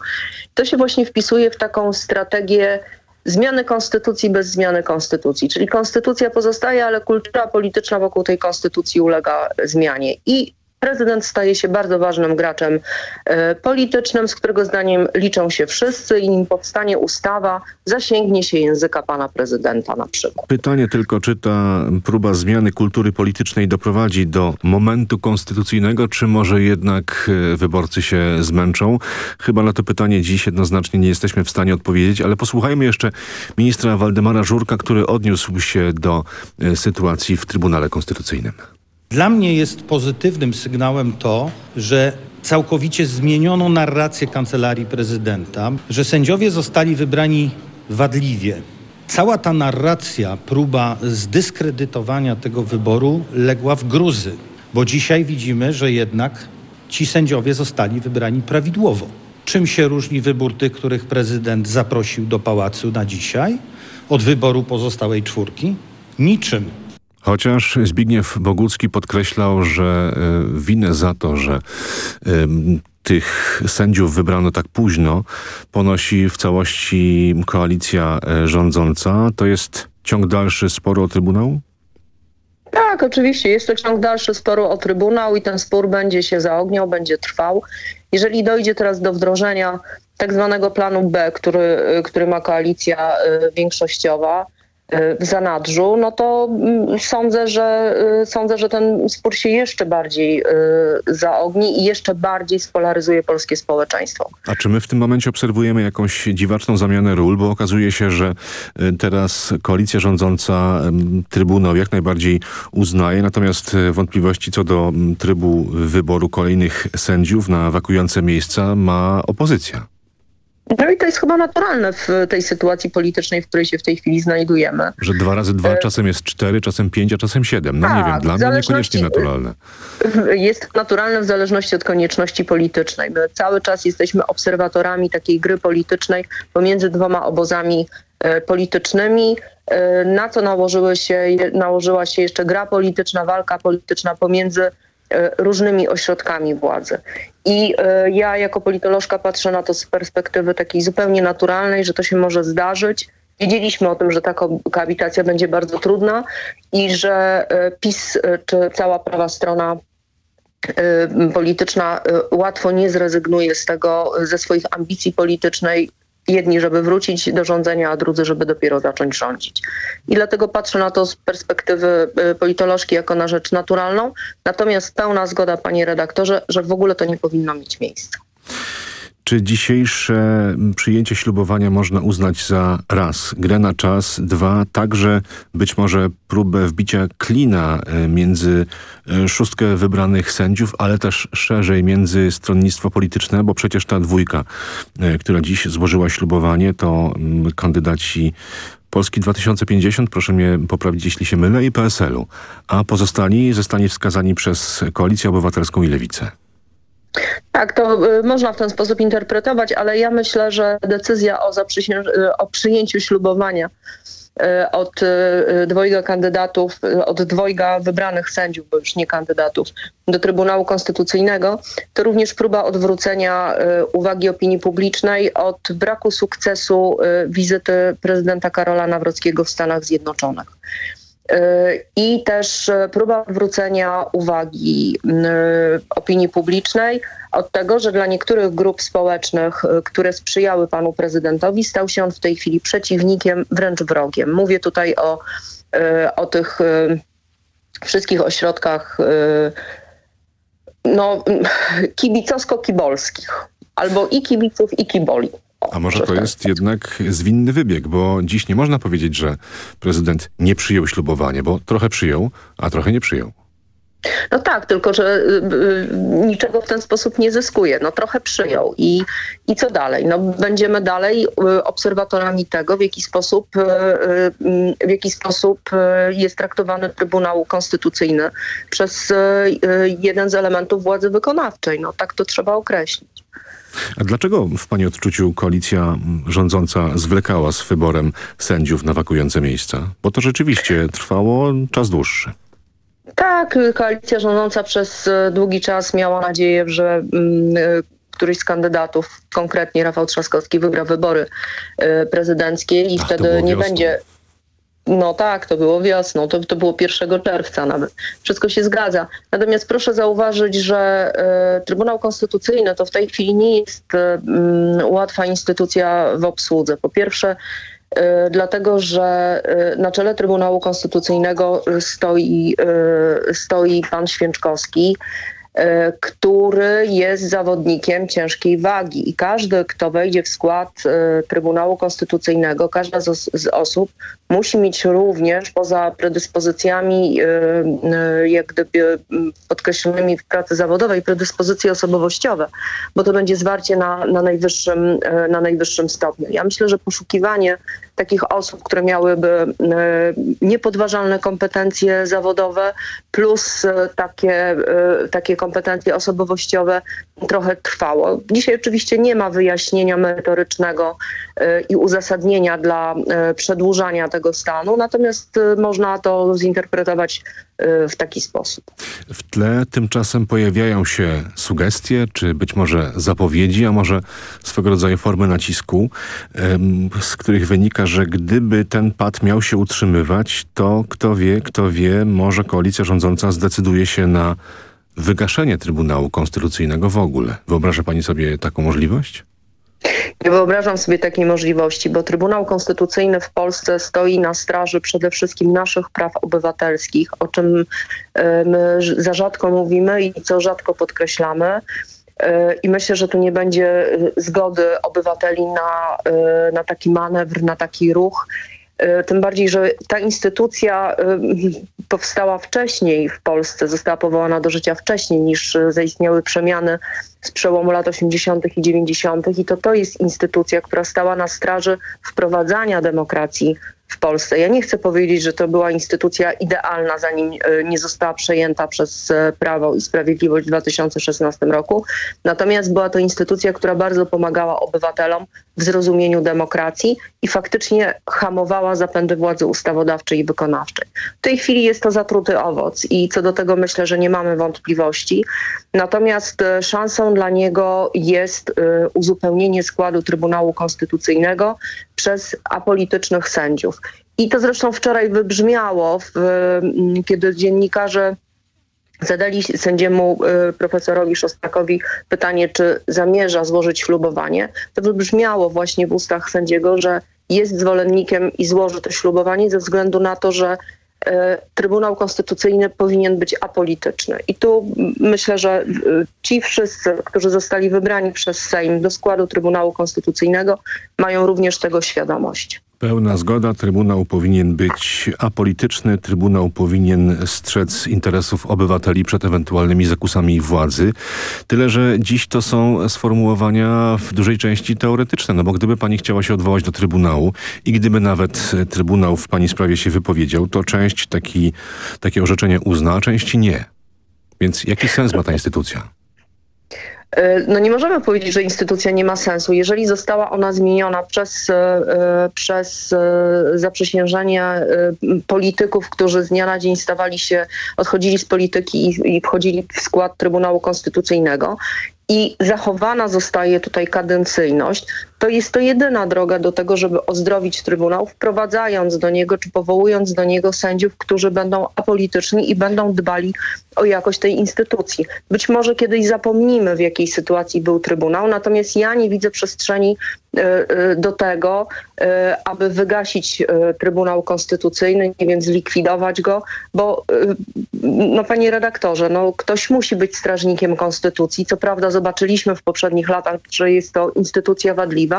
To się właśnie wpisuje w taką strategię zmiany konstytucji bez zmiany konstytucji. Czyli konstytucja pozostaje, ale kultura polityczna wokół tej konstytucji ulega zmianie. I prezydent staje się bardzo ważnym graczem e, politycznym, z którego zdaniem liczą się wszyscy i nim powstanie ustawa, zasięgnie się języka pana prezydenta na przykład. Pytanie tylko, czy ta próba zmiany kultury politycznej doprowadzi do momentu konstytucyjnego, czy może jednak e, wyborcy się zmęczą? Chyba na to pytanie dziś jednoznacznie nie jesteśmy w stanie odpowiedzieć, ale posłuchajmy jeszcze ministra Waldemara Żurka, który odniósł się do e, sytuacji w Trybunale Konstytucyjnym. Dla mnie jest pozytywnym sygnałem to, że całkowicie zmieniono narrację kancelarii prezydenta, że sędziowie zostali wybrani wadliwie. Cała ta narracja, próba zdyskredytowania tego wyboru legła w gruzy, bo dzisiaj widzimy, że jednak ci sędziowie zostali wybrani prawidłowo. Czym się różni wybór tych, których prezydent zaprosił do pałacu na dzisiaj od wyboru pozostałej czwórki? Niczym. Chociaż Zbigniew Bogucki podkreślał, że e, winę za to, że tych sędziów wybrano tak późno, ponosi w całości koalicja e, rządząca. To jest ciąg dalszy sporu o Trybunał? Tak, oczywiście. Jest to ciąg dalszy sporu o Trybunał i ten spór będzie się zaogniał, będzie trwał. Jeżeli dojdzie teraz do wdrożenia tak zwanego planu B, który, który ma koalicja y, większościowa y, w zanadrzu, no to mm, sądzę, że y, sądzę, że ten spór się jeszcze bardziej y, zaogni i jeszcze bardziej spolaryzuje polskie społeczeństwo. A czy my w tym momencie obserwujemy jakąś dziwaczną zamianę ról, bo okazuje się, że y, teraz koalicja rządząca em, Trybunał jak najbardziej uznaje, natomiast y, wątpliwości co do mm, trybu wyboru kolejnych sędziów na wakujące miejsca ma opozycja. No i to jest chyba naturalne w tej sytuacji politycznej, w której się w tej chwili znajdujemy. Że dwa razy dwa czasem jest cztery, czasem pięć, a czasem siedem. No nie Tak, wiem, dla mnie niekoniecznie naturalne. Jest naturalne w zależności od konieczności politycznej. My cały czas jesteśmy obserwatorami takiej gry politycznej pomiędzy dwoma obozami e, politycznymi, e, na co nałożyły się, nałożyła się jeszcze gra polityczna, walka polityczna pomiędzy różnymi ośrodkami władzy. I ja jako politolożka patrzę na to z perspektywy takiej zupełnie naturalnej, że to się może zdarzyć. Wiedzieliśmy o tym, że ta koabitacja będzie bardzo trudna i że PiS czy cała prawa strona polityczna łatwo nie zrezygnuje z tego, ze swoich ambicji politycznej jedni, żeby wrócić do rządzenia, a drudzy, żeby dopiero zacząć rządzić. I dlatego patrzę na to z perspektywy y, politolożki jako na rzecz naturalną. Natomiast pełna zgoda, panie redaktorze, że w ogóle to nie powinno mieć miejsca. Czy dzisiejsze przyjęcie ślubowania można uznać za raz, grę na czas, dwa, także być może próbę wbicia klina e, między e, szóstkę wybranych sędziów, ale też szerzej między stronnictwo polityczne, bo przecież ta dwójka, e, która dziś złożyła ślubowanie, to kandydaci Polski 2050, proszę mnie poprawić, jeśli się mylę, i PSL-u, a pozostali zostanie wskazani przez Koalicję Obywatelską i Lewicę. Tak, to y, można w ten sposób interpretować, ale ja myślę, że decyzja o, y, o przyjęciu ślubowania y, od dwojga kandydatów, od dwojga wybranych sędziów, bo już nie kandydatów, do Trybunału Konstytucyjnego, to również próba odwrócenia uwagi opinii publicznej od braku sukcesu wizyty prezydenta Karola Nawrockiego w Stanach Zjednoczonych i też próba odwrócenia uwagi opinii publicznej od tego, że dla niektórych grup społecznych, które sprzyjały panu prezydentowi, stał się on w tej chwili przeciwnikiem, wręcz wrogiem. Mówię tutaj o, o tych wszystkich ośrodkach no, kibicowsko-kibolskich. Albo i kibiców, i kiboli. A może to jest jednak zwinny wybieg, bo dziś nie można powiedzieć, że prezydent nie przyjął ślubowania, bo trochę przyjął, a trochę nie przyjął. No tak, tylko że y, y, niczego w ten sposób nie zyskuje. No trochę przyjął i, i co dalej? No będziemy dalej y, obserwatorami tego, w jaki sposób, w jaki sposób jest traktowany Trybunał Konstytucyjny przez jeden z elementów władzy wykonawczej. No tak to trzeba określić. A dlaczego w Pani odczuciu koalicja rządząca zwlekała z wyborem sędziów na wakujące miejsca? Bo to rzeczywiście trwało czas dłuższy. Tak, koalicja rządząca przez e, długi czas miała nadzieję, że mm, e, któryś z kandydatów, konkretnie Rafał Trzaskowski, wygra wybory e, prezydenckie i Ach, wtedy nie będzie no tak, to było wiosną, to, to było 1 czerwca nawet. Wszystko się zgadza. Natomiast proszę zauważyć, że y, Trybunał Konstytucyjny to w tej chwili nie jest y, łatwa instytucja w obsłudze. Po pierwsze, y, dlatego, że na czele Trybunału Konstytucyjnego stoi, stoi pan Święczkowski, E, który jest zawodnikiem ciężkiej wagi i każdy, kto wejdzie w skład e, Trybunału Konstytucyjnego, każda z, z osób musi mieć również poza predyspozycjami e, jak gdyby podkreślonymi w pracy zawodowej predyspozycje osobowościowe, bo to będzie zwarcie na, na, najwyższym, na najwyższym stopniu. Ja myślę, że poszukiwanie takich osób, które miałyby e, niepodważalne kompetencje zawodowe plus e, takie, e, takie kompetencje osobowościowe trochę trwało. Dzisiaj oczywiście nie ma wyjaśnienia merytorycznego i uzasadnienia dla przedłużania tego stanu, natomiast można to zinterpretować w taki sposób. W tle tymczasem pojawiają się sugestie, czy być może zapowiedzi, a może swego rodzaju formy nacisku, z których wynika, że gdyby ten pad miał się utrzymywać, to kto wie, kto wie, może koalicja rządząca zdecyduje się na wygaszenie Trybunału Konstytucyjnego w ogóle. Wyobraża pani sobie taką możliwość? Nie wyobrażam sobie takiej możliwości, bo Trybunał Konstytucyjny w Polsce stoi na straży przede wszystkim naszych praw obywatelskich, o czym e, my za rzadko mówimy i co rzadko podkreślamy. E, I myślę, że tu nie będzie zgody obywateli na, e, na taki manewr, na taki ruch. Tym bardziej, że ta instytucja powstała wcześniej w Polsce, została powołana do życia wcześniej niż zaistniały przemiany z przełomu lat 80. i 90. i to to jest instytucja, która stała na straży wprowadzania demokracji w Polsce. Ja nie chcę powiedzieć, że to była instytucja idealna, zanim e, nie została przejęta przez e, Prawo i Sprawiedliwość w 2016 roku. Natomiast była to instytucja, która bardzo pomagała obywatelom w zrozumieniu demokracji i faktycznie hamowała zapędy władzy ustawodawczej i wykonawczej. W tej chwili jest to zatruty owoc i co do tego myślę, że nie mamy wątpliwości. Natomiast e, szansą dla niego jest uzupełnienie składu Trybunału Konstytucyjnego przez apolitycznych sędziów. I to zresztą wczoraj wybrzmiało, w, kiedy dziennikarze zadali sędziemu y, profesorowi Szostakowi pytanie, czy zamierza złożyć ślubowanie, to wybrzmiało właśnie w ustach sędziego, że jest zwolennikiem i złoży to ślubowanie ze względu na to, że Trybunał Konstytucyjny powinien być apolityczny. I tu myślę, że y, ci wszyscy, którzy zostali wybrani przez Sejm do składu Trybunału Konstytucyjnego, mają również tego świadomość. Pełna zgoda. Trybunał powinien być apolityczny. Trybunał powinien strzec interesów obywateli przed ewentualnymi zakusami władzy. Tyle, że dziś to są sformułowania w dużej części teoretyczne. No bo gdyby pani chciała się odwołać do Trybunału i gdyby nawet Trybunał w pani sprawie się wypowiedział, to część taki, takie orzeczenie uzna, a część nie. Więc jaki sens ma ta instytucja? No nie możemy powiedzieć, że instytucja nie ma sensu. Jeżeli została ona zmieniona przez, przez zaprzysiężenie polityków, którzy z dnia na dzień stawali się, odchodzili z polityki i, i wchodzili w skład Trybunału Konstytucyjnego i zachowana zostaje tutaj kadencyjność, to jest to jedyna droga do tego, żeby ozdrowić Trybunał, wprowadzając do niego czy powołując do niego sędziów, którzy będą apolityczni i będą dbali o jakość tej instytucji. Być może kiedyś zapomnimy, w jakiej sytuacji był Trybunał, natomiast ja nie widzę przestrzeni do tego, aby wygasić Trybunał Konstytucyjny, nie wiem, zlikwidować go, bo no panie redaktorze, no ktoś musi być strażnikiem Konstytucji. Co prawda zobaczyliśmy w poprzednich latach, że jest to instytucja wadliwa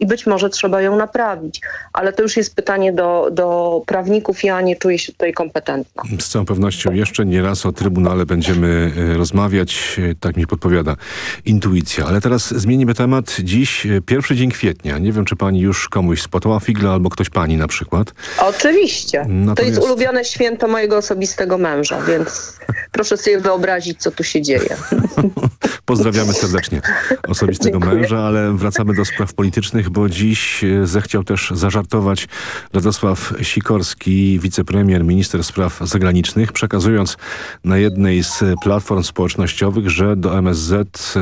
i być może trzeba ją naprawić, ale to już jest pytanie do, do prawników. Ja nie czuję się tutaj kompetentna. Z całą pewnością jeszcze nie raz o Trybunale będziemy rozmawiać, tak mi podpowiada intuicja. Ale teraz zmienimy temat. Dziś pierwszy dzień kwietnia. Nie wiem, czy pani już komuś spotała figle albo ktoś pani na przykład. Oczywiście. Natomiast... To jest ulubione święto mojego osobistego męża, więc proszę sobie wyobrazić, co tu się dzieje. Pozdrawiamy serdecznie osobistego Dziękuję. męża, ale wracamy do spraw politycznych, bo dziś zechciał też zażartować Radosław Sikorski, wicepremier, minister spraw zagranicznych, przekazując na jednej z platform społecznościowych, że do MSZ,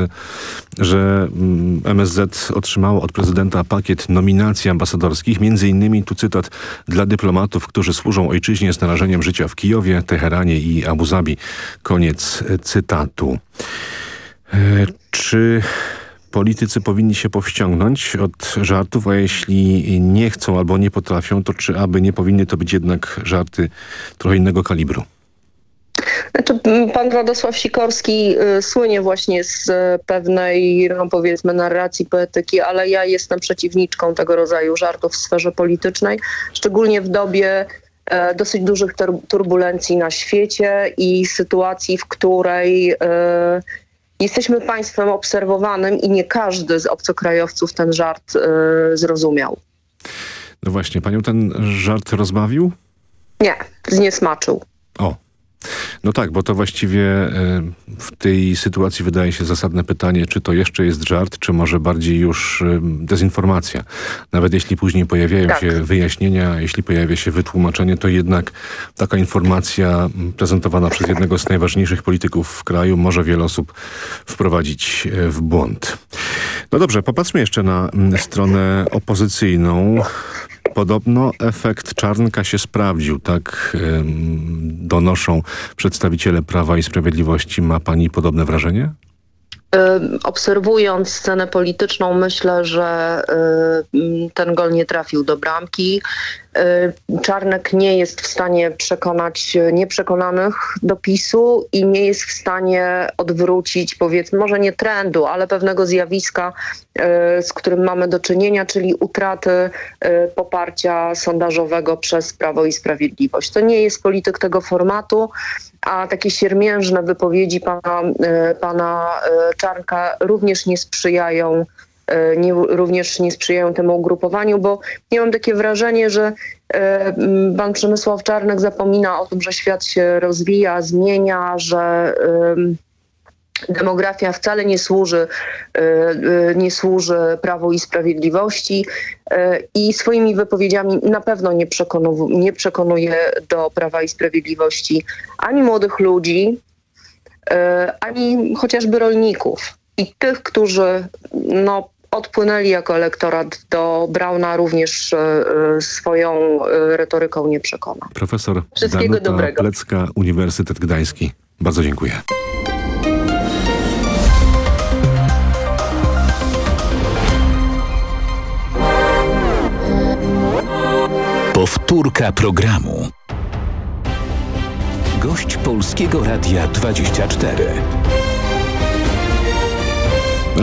że MSZ otrzymało od prezydenta pakiet nominacji ambasadorskich, między innymi, tu cytat, dla dyplomatów, którzy służą ojczyźnie z narażeniem życia w Kijowie, Teheranie i Abu Zabi. Koniec cytatu. Czy politycy powinni się powściągnąć od żartów, a jeśli nie chcą albo nie potrafią, to czy aby nie powinny to być jednak żarty trochę innego kalibru? Znaczy, pan Radosław Sikorski y, słynie właśnie z y, pewnej, no powiedzmy, narracji poetyki, ale ja jestem przeciwniczką tego rodzaju żartów w sferze politycznej, szczególnie w dobie e, dosyć dużych turbulencji na świecie i sytuacji, w której e, jesteśmy państwem obserwowanym i nie każdy z obcokrajowców ten żart e, zrozumiał. No właśnie, panią ten żart rozbawił? Nie, zniesmaczył. O. No tak, bo to właściwie w tej sytuacji wydaje się zasadne pytanie, czy to jeszcze jest żart, czy może bardziej już dezinformacja. Nawet jeśli później pojawiają tak. się wyjaśnienia, jeśli pojawia się wytłumaczenie, to jednak taka informacja prezentowana przez jednego z najważniejszych polityków w kraju może wiele osób wprowadzić w błąd. No dobrze, popatrzmy jeszcze na stronę opozycyjną. Podobno efekt Czarnka się sprawdził, tak donoszą przedstawiciele Prawa i Sprawiedliwości. Ma pani podobne wrażenie? Obserwując scenę polityczną, myślę, że ten gol nie trafił do bramki. Czarnek nie jest w stanie przekonać nieprzekonanych do PiSu i nie jest w stanie odwrócić, powiedzmy, może nie trendu, ale pewnego zjawiska, z którym mamy do czynienia, czyli utraty poparcia sondażowego przez Prawo i Sprawiedliwość. To nie jest polityk tego formatu, a takie siermiężne wypowiedzi pana, pana Czarnka również nie sprzyjają nie, również nie sprzyjają temu ugrupowaniu, bo ja mam takie wrażenie, że pan Przemysław Czarnek zapomina o tym, że świat się rozwija, zmienia, że demografia wcale nie służy, nie służy Prawu i Sprawiedliwości i swoimi wypowiedziami na pewno nie, nie przekonuje do Prawa i Sprawiedliwości ani młodych ludzi, ani chociażby rolników i tych, którzy no, odpłynęli jako elektorat do Brauna również swoją retoryką nie przekona. Profesor Wszystkiego Danuta dobrego. Plecka, Uniwersytet Gdański. Bardzo dziękuję. Powtórka programu. Gość Polskiego Radia 24.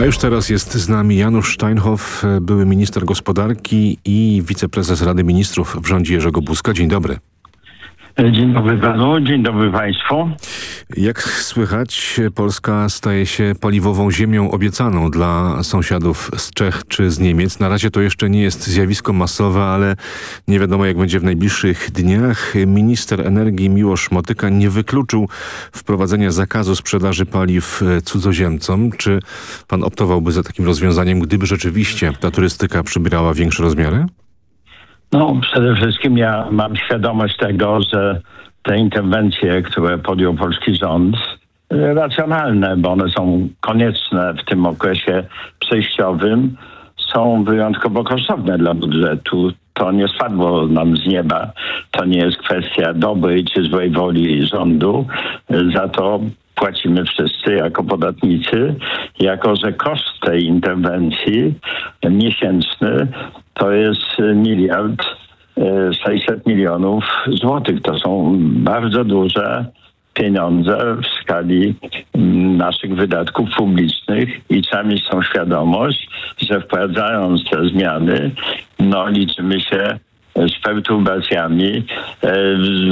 A już teraz jest z nami Janusz Steinhoff, były minister gospodarki i wiceprezes Rady Ministrów w rządzie Jerzego Buzka. Dzień dobry. Dzień dobry panu, dzień dobry państwu. Jak słychać, Polska staje się paliwową ziemią obiecaną dla sąsiadów z Czech czy z Niemiec. Na razie to jeszcze nie jest zjawisko masowe, ale nie wiadomo jak będzie w najbliższych dniach. Minister energii Miłosz Motyka nie wykluczył wprowadzenia zakazu sprzedaży paliw cudzoziemcom. Czy pan optowałby za takim rozwiązaniem, gdyby rzeczywiście ta turystyka przybierała większe rozmiary? No, przede wszystkim ja mam świadomość tego, że te interwencje, które podjął polski rząd, racjonalne, bo one są konieczne w tym okresie przejściowym, są wyjątkowo kosztowne dla budżetu. To nie spadło nam z nieba. To nie jest kwestia dobrej czy złej woli rządu. Za to płacimy wszyscy jako podatnicy, jako że koszt tej interwencji miesięczny to jest miliard 600 milionów złotych. To są bardzo duże pieniądze w skali naszych wydatków publicznych i trzeba tą świadomość, że wprowadzając te zmiany, no liczymy się z perturbacjami e,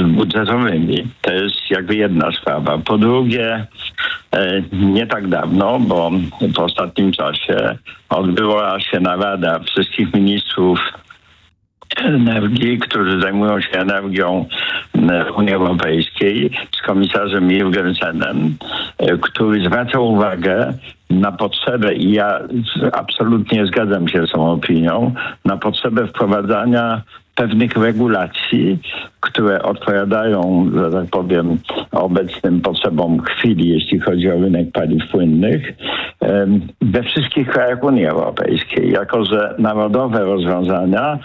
budżetowymi. To jest jakby jedna sprawa. Po drugie, e, nie tak dawno, bo w ostatnim czasie odbyła się narada wszystkich ministrów energii, którzy zajmują się energią Unii Europejskiej z komisarzem Jurgensenem, który zwraca uwagę na potrzebę, i ja absolutnie zgadzam się z tą opinią, na potrzebę wprowadzania pewnych regulacji, które odpowiadają, że tak powiem, obecnym potrzebom chwili, jeśli chodzi o rynek paliw płynnych, we wszystkich krajach Unii Europejskiej. Jako, że narodowe rozwiązania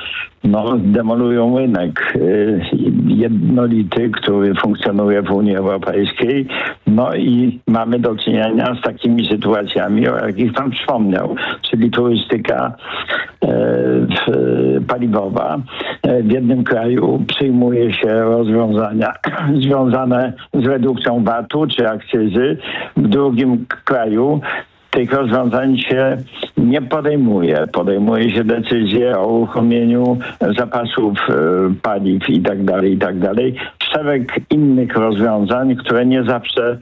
no, demolują rynek y, jednolity, który funkcjonuje w Unii Europejskiej. No i mamy do czynienia z takimi sytuacjami, o jakich pan wspomniał, czyli turystyka e, paliwowa. W jednym kraju przyjmuje się rozwiązania związane z redukcją VAT-u czy akcyzy, w drugim kraju tych rozwiązań się nie podejmuje. Podejmuje się decyzje o uruchomieniu zapasów e, paliw i tak dalej, i tak dalej. Szereg innych rozwiązań, które nie zawsze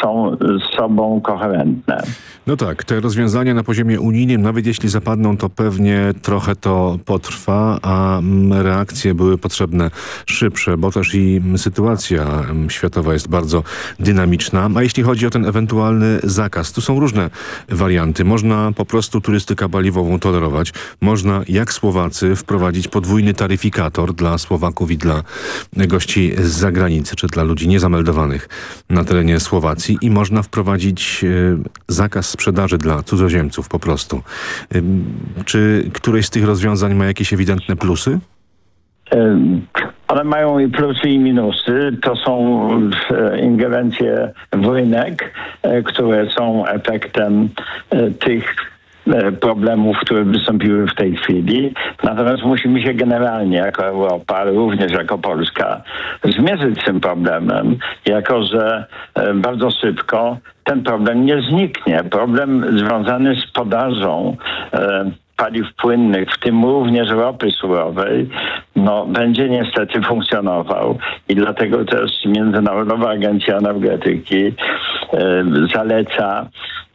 są z sobą koherentne. No tak, te rozwiązania na poziomie unijnym, nawet jeśli zapadną, to pewnie trochę to potrwa, a reakcje były potrzebne szybsze, bo też i sytuacja światowa jest bardzo dynamiczna. A jeśli chodzi o ten ewentualny zakaz, tu są różne warianty. Można po prostu turystykę paliwową tolerować. Można, jak Słowacy, wprowadzić podwójny taryfikator dla Słowaków i dla gości z zagranicy, czy dla ludzi niezameldowanych na terenie Słowacji i można wprowadzić zakaz sprzedaży dla cudzoziemców po prostu. Czy któreś z tych rozwiązań ma jakieś ewidentne plusy? One mają i plusy i minusy. To są ingerencje w rynek, które są efektem tych problemów, które wystąpiły w tej chwili. Natomiast musimy się generalnie jako Europa, również jako Polska zmierzyć z tym problemem, jako że bardzo szybko ten problem nie zniknie. Problem związany z podażą paliw płynnych, w tym również ropy surowej, no, będzie niestety funkcjonował. I dlatego też Międzynarodowa Agencja Energetyki e, zaleca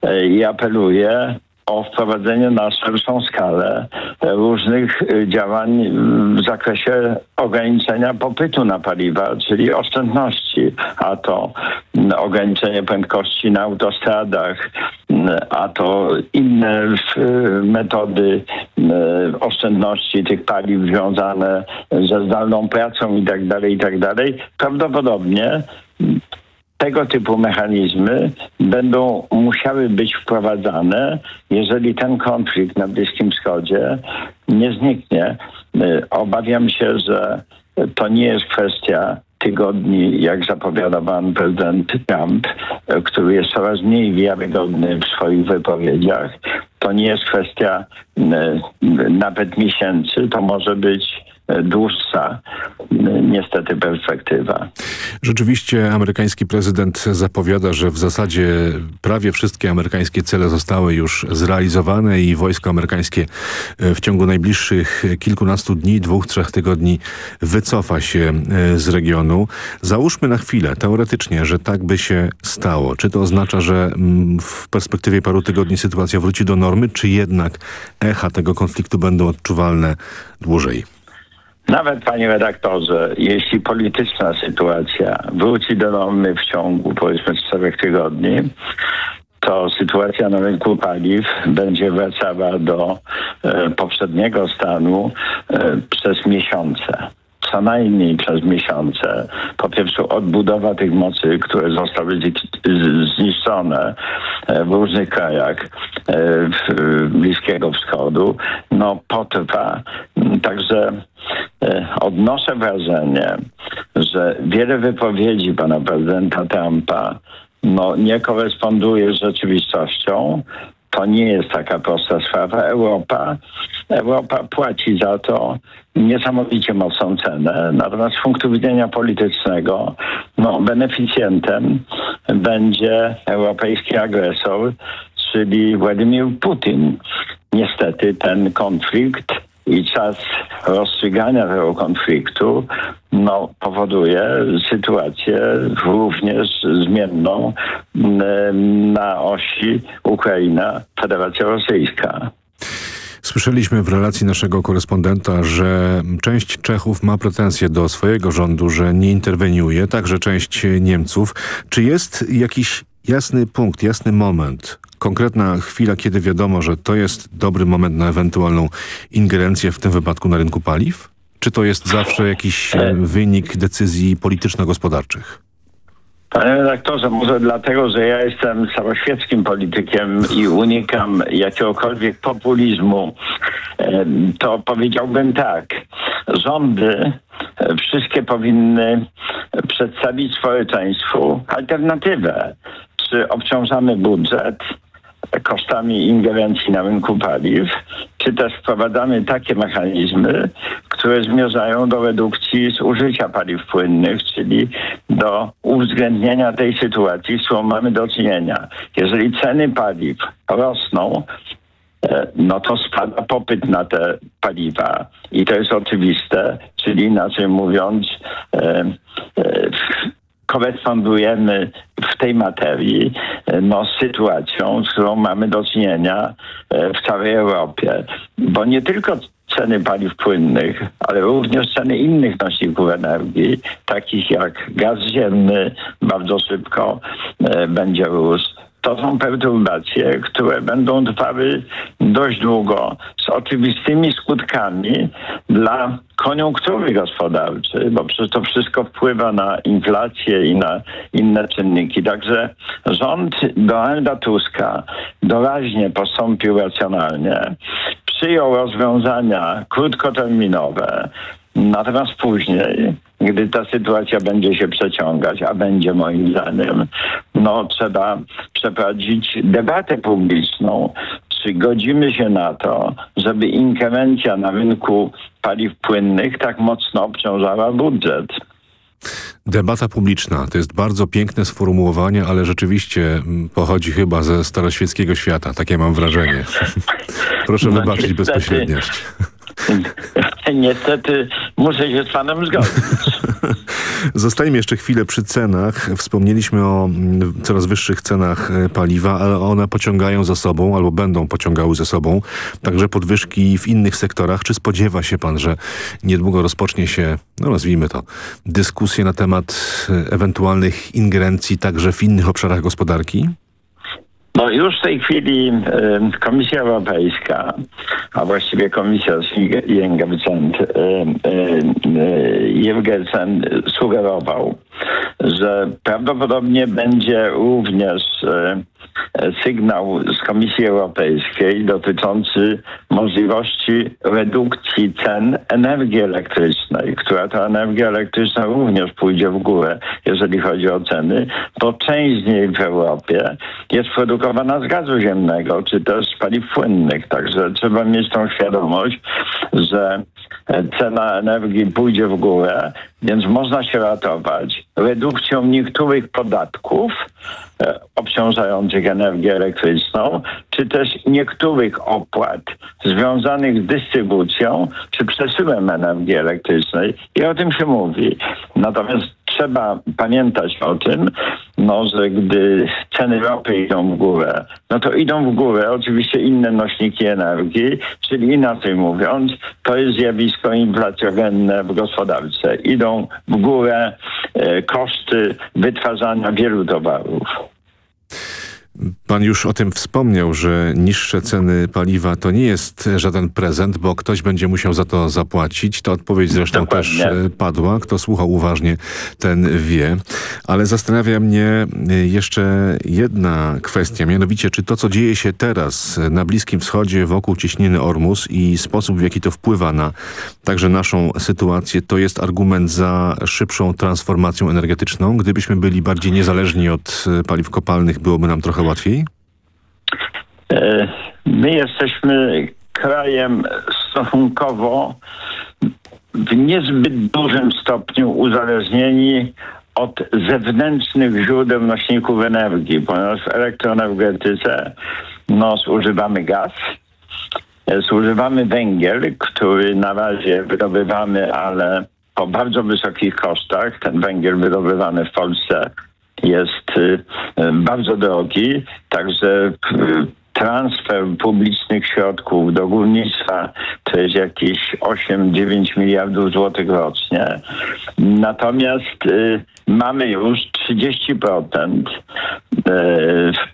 e, i apeluje o wprowadzenie na szerszą skalę różnych y, działań w zakresie ograniczenia popytu na paliwa, czyli oszczędności, a to mm, ograniczenie prędkości na autostradach, mm, a to inne y, metody y, oszczędności tych paliw związane ze zdalną pracą i tak dalej, i tak. Prawdopodobnie tego typu mechanizmy będą musiały być wprowadzane, jeżeli ten konflikt na Bliskim Wschodzie nie zniknie. Y, Obawiam się, że to nie jest kwestia tygodni, jak zapowiada pan prezydent Trump, y, który jest coraz mniej wiarygodny w swoich wypowiedziach. To nie jest kwestia y, nawet miesięcy, to może być dłuższa y, niestety perspektywa. Rzeczywiście amerykański prezydent zapowiada, że w zasadzie prawie wszystkie amerykańskie cele zostały już zrealizowane i wojsko amerykańskie e, w ciągu najbliższych kilkunastu dni, dwóch, trzech tygodni wycofa się e, z regionu. Załóżmy na chwilę, teoretycznie, że tak by się stało. Czy to oznacza, że mm, w perspektywie paru tygodni sytuacja wróci do normy, czy jednak echa tego konfliktu będą odczuwalne dłużej? Nawet, panie redaktorze, jeśli polityczna sytuacja wróci do normy w ciągu powiedzmy czterech tygodni, to sytuacja na rynku paliw będzie wracała do e, poprzedniego stanu e, przez miesiące. Co najmniej przez miesiące. Po pierwsze odbudowa tych mocy, które zostały zniszczone e, w różnych krajach e, w- Bliskiego Wschodu, no potrwa. Także e, odnoszę wrażenie, że wiele wypowiedzi pana prezydenta Trumpa no, nie koresponduje z rzeczywistością. To nie jest taka prosta sprawa. Europa, Europa płaci za to niesamowicie mocną cenę. Natomiast z punktu widzenia politycznego, no, beneficjentem będzie europejski agresor, czyli Władimir Putin. Niestety ten konflikt i czas rozstrzygania tego konfliktu no, powoduje sytuację również zmienną mm, na osi Ukraina-Federacja Rosyjska. Słyszeliśmy w relacji naszego korespondenta, że część Czechów ma pretensje do swojego rządu, że nie interweniuje, także część Niemców. Czy jest jakiś jasny punkt, jasny moment, konkretna chwila, kiedy wiadomo, że to jest dobry moment na ewentualną ingerencję, w tym wypadku na rynku paliw? Czy to jest zawsze jakiś e, wynik decyzji polityczno-gospodarczych? Panie redaktorze, może dlatego, że ja jestem całoświeckim politykiem i unikam jakiegokolwiek populizmu, em, to powiedziałbym tak. Rządy e, wszystkie powinny przedstawić społeczeństwu alternatywę. Obciążamy budżet kosztami ingerencji na rynku paliw, czy też wprowadzamy takie mechanizmy, które zmierzają do redukcji zużycia paliw płynnych, czyli do uwzględnienia tej sytuacji, z którą mamy do czynienia. Jeżeli ceny paliw rosną, e, no to spada popyt na te paliwa i to jest oczywiste, czyli inaczej mówiąc, e, e, korespondujemy w tej materii no, z sytuacją, z którą mamy do czynienia e, w całej Europie. Bo nie tylko ceny paliw płynnych, ale również ceny innych nośników energii, takich jak gaz ziemny, bardzo szybko e, będzie rósł. To są perturbacje, które będą trwały dość długo, z oczywistymi skutkami dla koniunktury gospodarczej, bo przecież to wszystko wpływa na inflację i na inne czynniki. Także rząd Donalda Tuska doraźnie postąpił racjonalnie, przyjął rozwiązania krótkoterminowe, Natomiast później, gdy ta sytuacja będzie się przeciągać, a będzie moim zdaniem, no trzeba przeprowadzić debatę publiczną, czy godzimy się na to, żeby ingerencja na rynku paliw płynnych tak mocno obciążała budżet. Debata publiczna to jest bardzo piękne sformułowanie, ale rzeczywiście mm, pochodzi chyba ze staroświeckiego świata. Takie mam wrażenie. Proszę No wybaczyć niestety. bezpośredniość. Niestety muszę się z panem zgodzić. Zostajmy jeszcze chwilę przy cenach. Wspomnieliśmy o mm, coraz wyższych cenach e, paliwa, ale one pociągają za sobą albo będą pociągały za sobą także podwyżki w innych sektorach. Czy spodziewa się pan, że niedługo rozpocznie się, no nazwijmy to, dyskusje na temat e, ewentualnych ingerencji także w innych obszarach gospodarki? Już w tej chwili Komisja Europejska, a właściwie Komisja y, y, sugerował, że prawdopodobnie będzie również sygnał z Komisji Europejskiej dotyczący możliwości redukcji cen energii elektrycznej, która ta energia elektryczna również pójdzie w górę, jeżeli chodzi o ceny, bo część z niej w Europie jest produkowana z gazu ziemnego, czy też z paliw płynnych. Także trzeba mieć tą świadomość, że cena energii pójdzie w górę, więc można się ratować redukcją niektórych podatków e, obciążających energię elektryczną, czy też niektórych opłat związanych z dystrybucją czy przesyłem energii elektrycznej. I o tym się mówi. Natomiast trzeba pamiętać o tym, no, że gdy ceny ropy idą w górę, no to idą w górę oczywiście inne nośniki energii, czyli inaczej mówiąc, to jest zjawisko inflacjogenne w gospodarce. Idą w górę e, koszty wytwarzania wielu towarów. Pan już o tym wspomniał, że niższe ceny paliwa to nie jest żaden prezent, bo ktoś będzie musiał za to zapłacić. Ta odpowiedź zresztą Dokładnie. też e, padła. Kto słuchał uważnie, ten wie. Ale zastanawia mnie e, jeszcze jedna kwestia, mianowicie czy to, co dzieje się teraz na Bliskim Wschodzie wokół cieśniny Ormus i sposób, w jaki to wpływa na także naszą sytuację, to jest argument za szybszą transformacją energetyczną. Gdybyśmy byli bardziej niezależni od e, paliw kopalnych, byłoby nam trochę łatwiej? E, my jesteśmy krajem stosunkowo w niezbyt dużym stopniu uzależnieni od zewnętrznych źródeł nośników energii, ponieważ w elektroenergetyce no, zużywamy gaz, zużywamy węgiel, który na razie wydobywamy, ale po bardzo wysokich kosztach. Ten węgiel wydobywany w Polsce jest y, bardzo drogi, także transfer publicznych środków do górnictwa to jest jakieś 8-9 miliardów złotych rocznie. Natomiast y, mamy już 30% y,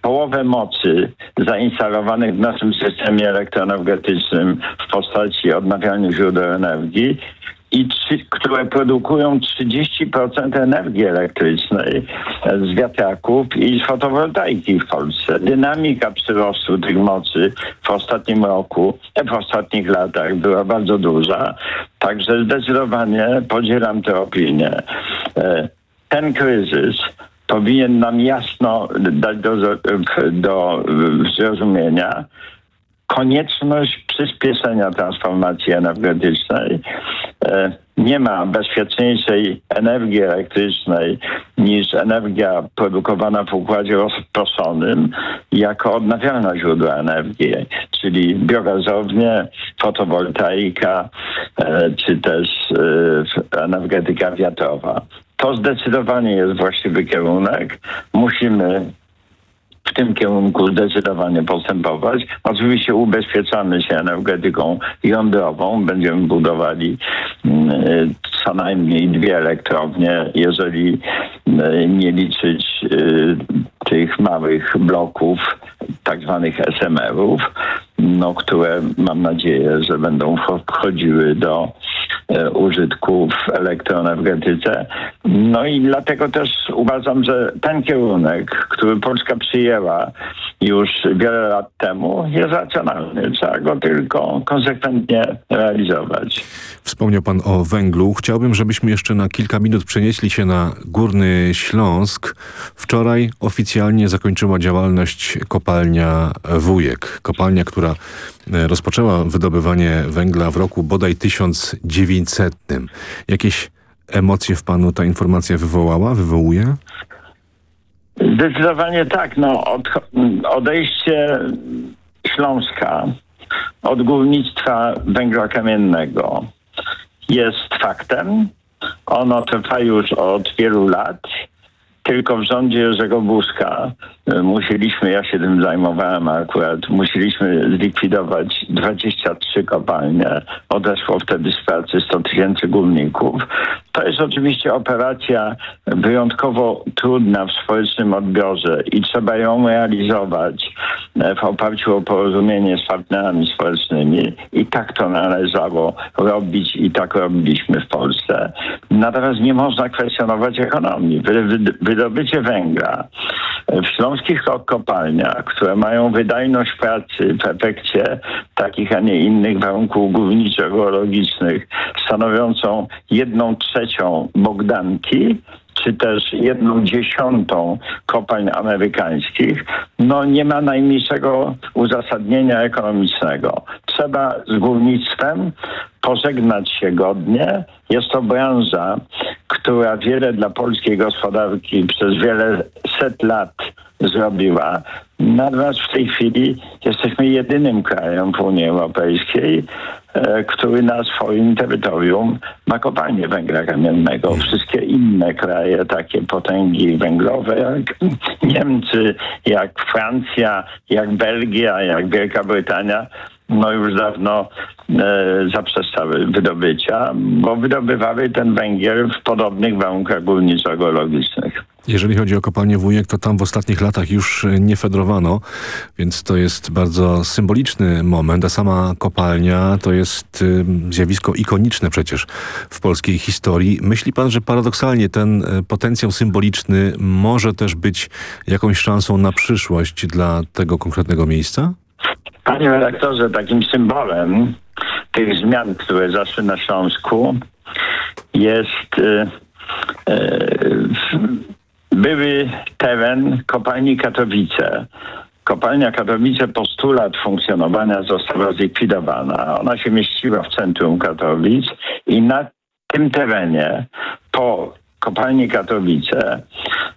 połowę mocy zainstalowanych w naszym systemie elektroenergetycznym w postaci odnawialnych źródeł energii i które produkują 30% energii elektrycznej z wiatraków i z fotowoltaiki w Polsce. Dynamika przyrostu tych mocy w ostatnim roku, w ostatnich latach była bardzo duża, także zdecydowanie podzielam tę opinię. E, ten kryzys powinien nam jasno dać do, do zrozumienia, konieczność przyspieszenia transformacji energetycznej. E, nie ma bezpieczniejszej energii elektrycznej niż energia produkowana w układzie rozproszonym jako odnawialne źródła energii, czyli biogazownie, fotowoltaika e, czy też e, energetyka wiatrowa. To zdecydowanie jest właściwy kierunek. Musimy w tym kierunku zdecydowanie postępować. Oczywiście ubezpieczamy się energetyką jądrową. Będziemy budowali mm, co najmniej dwie elektrownie, jeżeli mm, nie liczyć y, tych małych bloków, tak zwanych SMR-ów, no, które mam nadzieję, że będą wchodziły do E, użytku w elektroenergetyce. No i dlatego też uważam, że ten kierunek, który Polska przyjęła już wiele lat temu, jest racjonalny. Trzeba go tylko konsekwentnie realizować. Wspomniał pan o węglu. Chciałbym, żebyśmy jeszcze na kilka minut przenieśli się na Górny Śląsk. Wczoraj oficjalnie zakończyła działalność kopalnia Wujek. Kopalnia, która e, rozpoczęła wydobywanie węgla w roku bodaj 1900. Jakieś emocje w panu ta informacja wywołała, wywołuje? Zdecydowanie tak. No, od, odejście Śląska od górnictwa węgla kamiennego jest faktem. Ono trwa już od wielu lat. Tylko w rządzie Jerzego Buzka musieliśmy, ja się tym zajmowałem akurat, musieliśmy zlikwidować 23 kopalnie. Odeszło wtedy z pracy 100 tysięcy górników. To jest oczywiście operacja wyjątkowo trudna w społecznym odbiorze i trzeba ją realizować e, w oparciu o porozumienie z partnerami społecznymi. I tak to należało robić i tak robiliśmy w Polsce. Natomiast nie można kwestionować ekonomii. Wy, wy, wydobycie węgla w śląskich kopalniach, które mają wydajność pracy w efekcie takich, a nie innych warunków górniczo-geologicznych stanowiącą jedną trzecią Bogdanki, czy też jedną dziesiątą kopalń amerykańskich, no nie ma najmniejszego uzasadnienia ekonomicznego. Trzeba z górnictwem pożegnać się godnie. Jest to branża, która wiele dla polskiej gospodarki przez wiele set lat zrobiła. Natomiast w tej chwili jesteśmy jedynym krajem w Unii Europejskiej, e, który na swoim terytorium ma kopalnię węgla kamiennego. Wszystkie inne kraje, takie potęgi węglowe jak Niemcy, jak Francja, jak Belgia, jak Wielka Brytania, no już dawno e, zaprzestały wydobycia, bo wydobywały ten węgiel w podobnych warunkach górniczo-geologicznych. Jeżeli chodzi o kopalnię Wujek, to tam w ostatnich latach już nie fedrowano, więc to jest bardzo symboliczny moment, a sama kopalnia to jest y, zjawisko ikoniczne przecież w polskiej historii. Myśli pan, że paradoksalnie ten y, potencjał symboliczny może też być jakąś szansą na przyszłość dla tego konkretnego miejsca? Panie redaktorze, takim symbolem tych zmian, które zaszły na Śląsku jest y, y, były teren kopalni Katowice. Kopalnia Katowice po 100 lat funkcjonowania została zlikwidowana. Ona się mieściła w centrum Katowic i na tym terenie po kopalni Katowice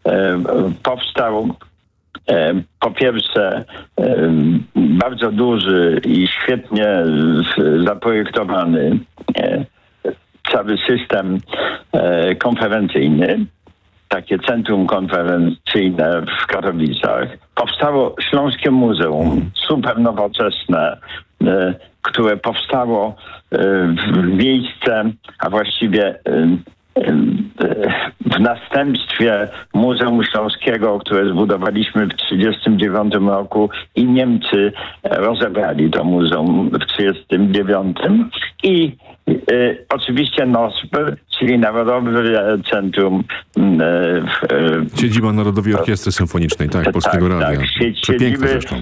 e, powstał e, po pierwsze e, bardzo duży i świetnie zaprojektowany cały system konferencyjny takie centrum konferencyjne w Katowicach. Powstało Śląskie Muzeum, super nowoczesne, e, które powstało e, w miejsce, a właściwie e, w następstwie Muzeum Śląskiego, które zbudowaliśmy w 1939 roku i Niemcy rozebrali to muzeum w 1939 i oczywiście NOSP, czyli Narodowe Centrum y, Siedziba Narodowej Orkiestry Symfonicznej, tak, Polskiego tak, Radia. Tak, siedziby, zresztą.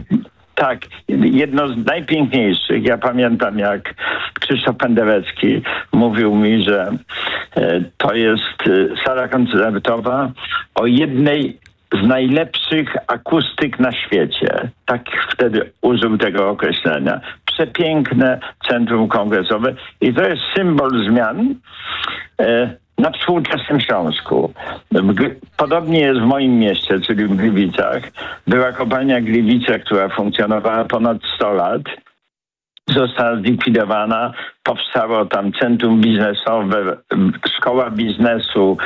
tak, jedno z najpiękniejszych. Ja pamiętam, jak Krzysztof Penderecki mówił mi, że e, to jest e, sala koncertowa o jednej z najlepszych akustyk na świecie. Tak wtedy użył tego określenia. Przepiękne centrum kongresowe i to jest symbol zmian. E, na współczesnym Śląsku. Podobnie jest w moim mieście, czyli w Gliwicach. Była kopalnia Gliwice, która funkcjonowała ponad 100 lat. Została zlikwidowana, powstało tam centrum biznesowe, szkoła biznesu,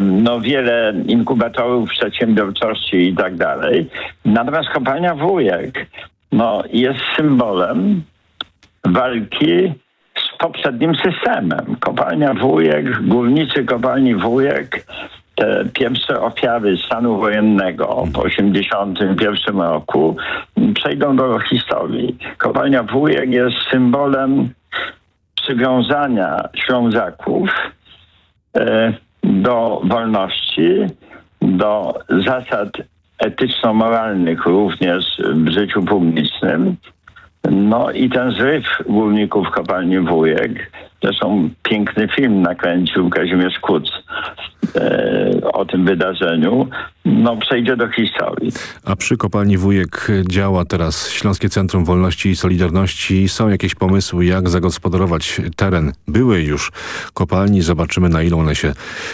no wiele inkubatorów przedsiębiorczości i tak dalej. Natomiast kopalnia Wujek no, jest symbolem walki z poprzednim systemem. Kopalnia Wujek, górnicy kopalni Wujek, te pierwsze ofiary stanu wojennego po 1981 roku przejdą do historii. Kopalnia Wujek jest symbolem przywiązania Ślązaków e, do wolności, do zasad etyczno-moralnych również w życiu publicznym. No i ten zryw górników kopalni Wujek, zresztą piękny film nakręcił Kazimierz Kuc o tym wydarzeniu, no przejdzie do historii. A przy kopalni Wujek działa teraz Śląskie Centrum Wolności i Solidarności. Są jakieś pomysły, jak zagospodarować teren byłej już kopalni? Zobaczymy, na ile one się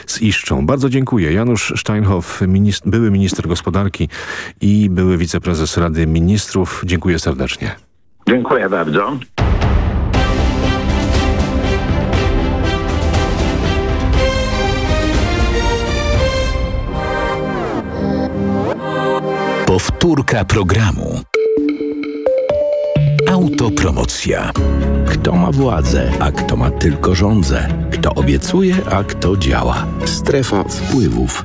ziszczą. Bardzo dziękuję. Janusz Steinhoff, były minister gospodarki i były wiceprezes Rady Ministrów. Dziękuję serdecznie. Dziękuję bardzo. Powtórka programu. Autopromocja. Kto ma władzę, a kto ma tylko rządzę? Kto obiecuje, a kto działa? Strefa wpływów.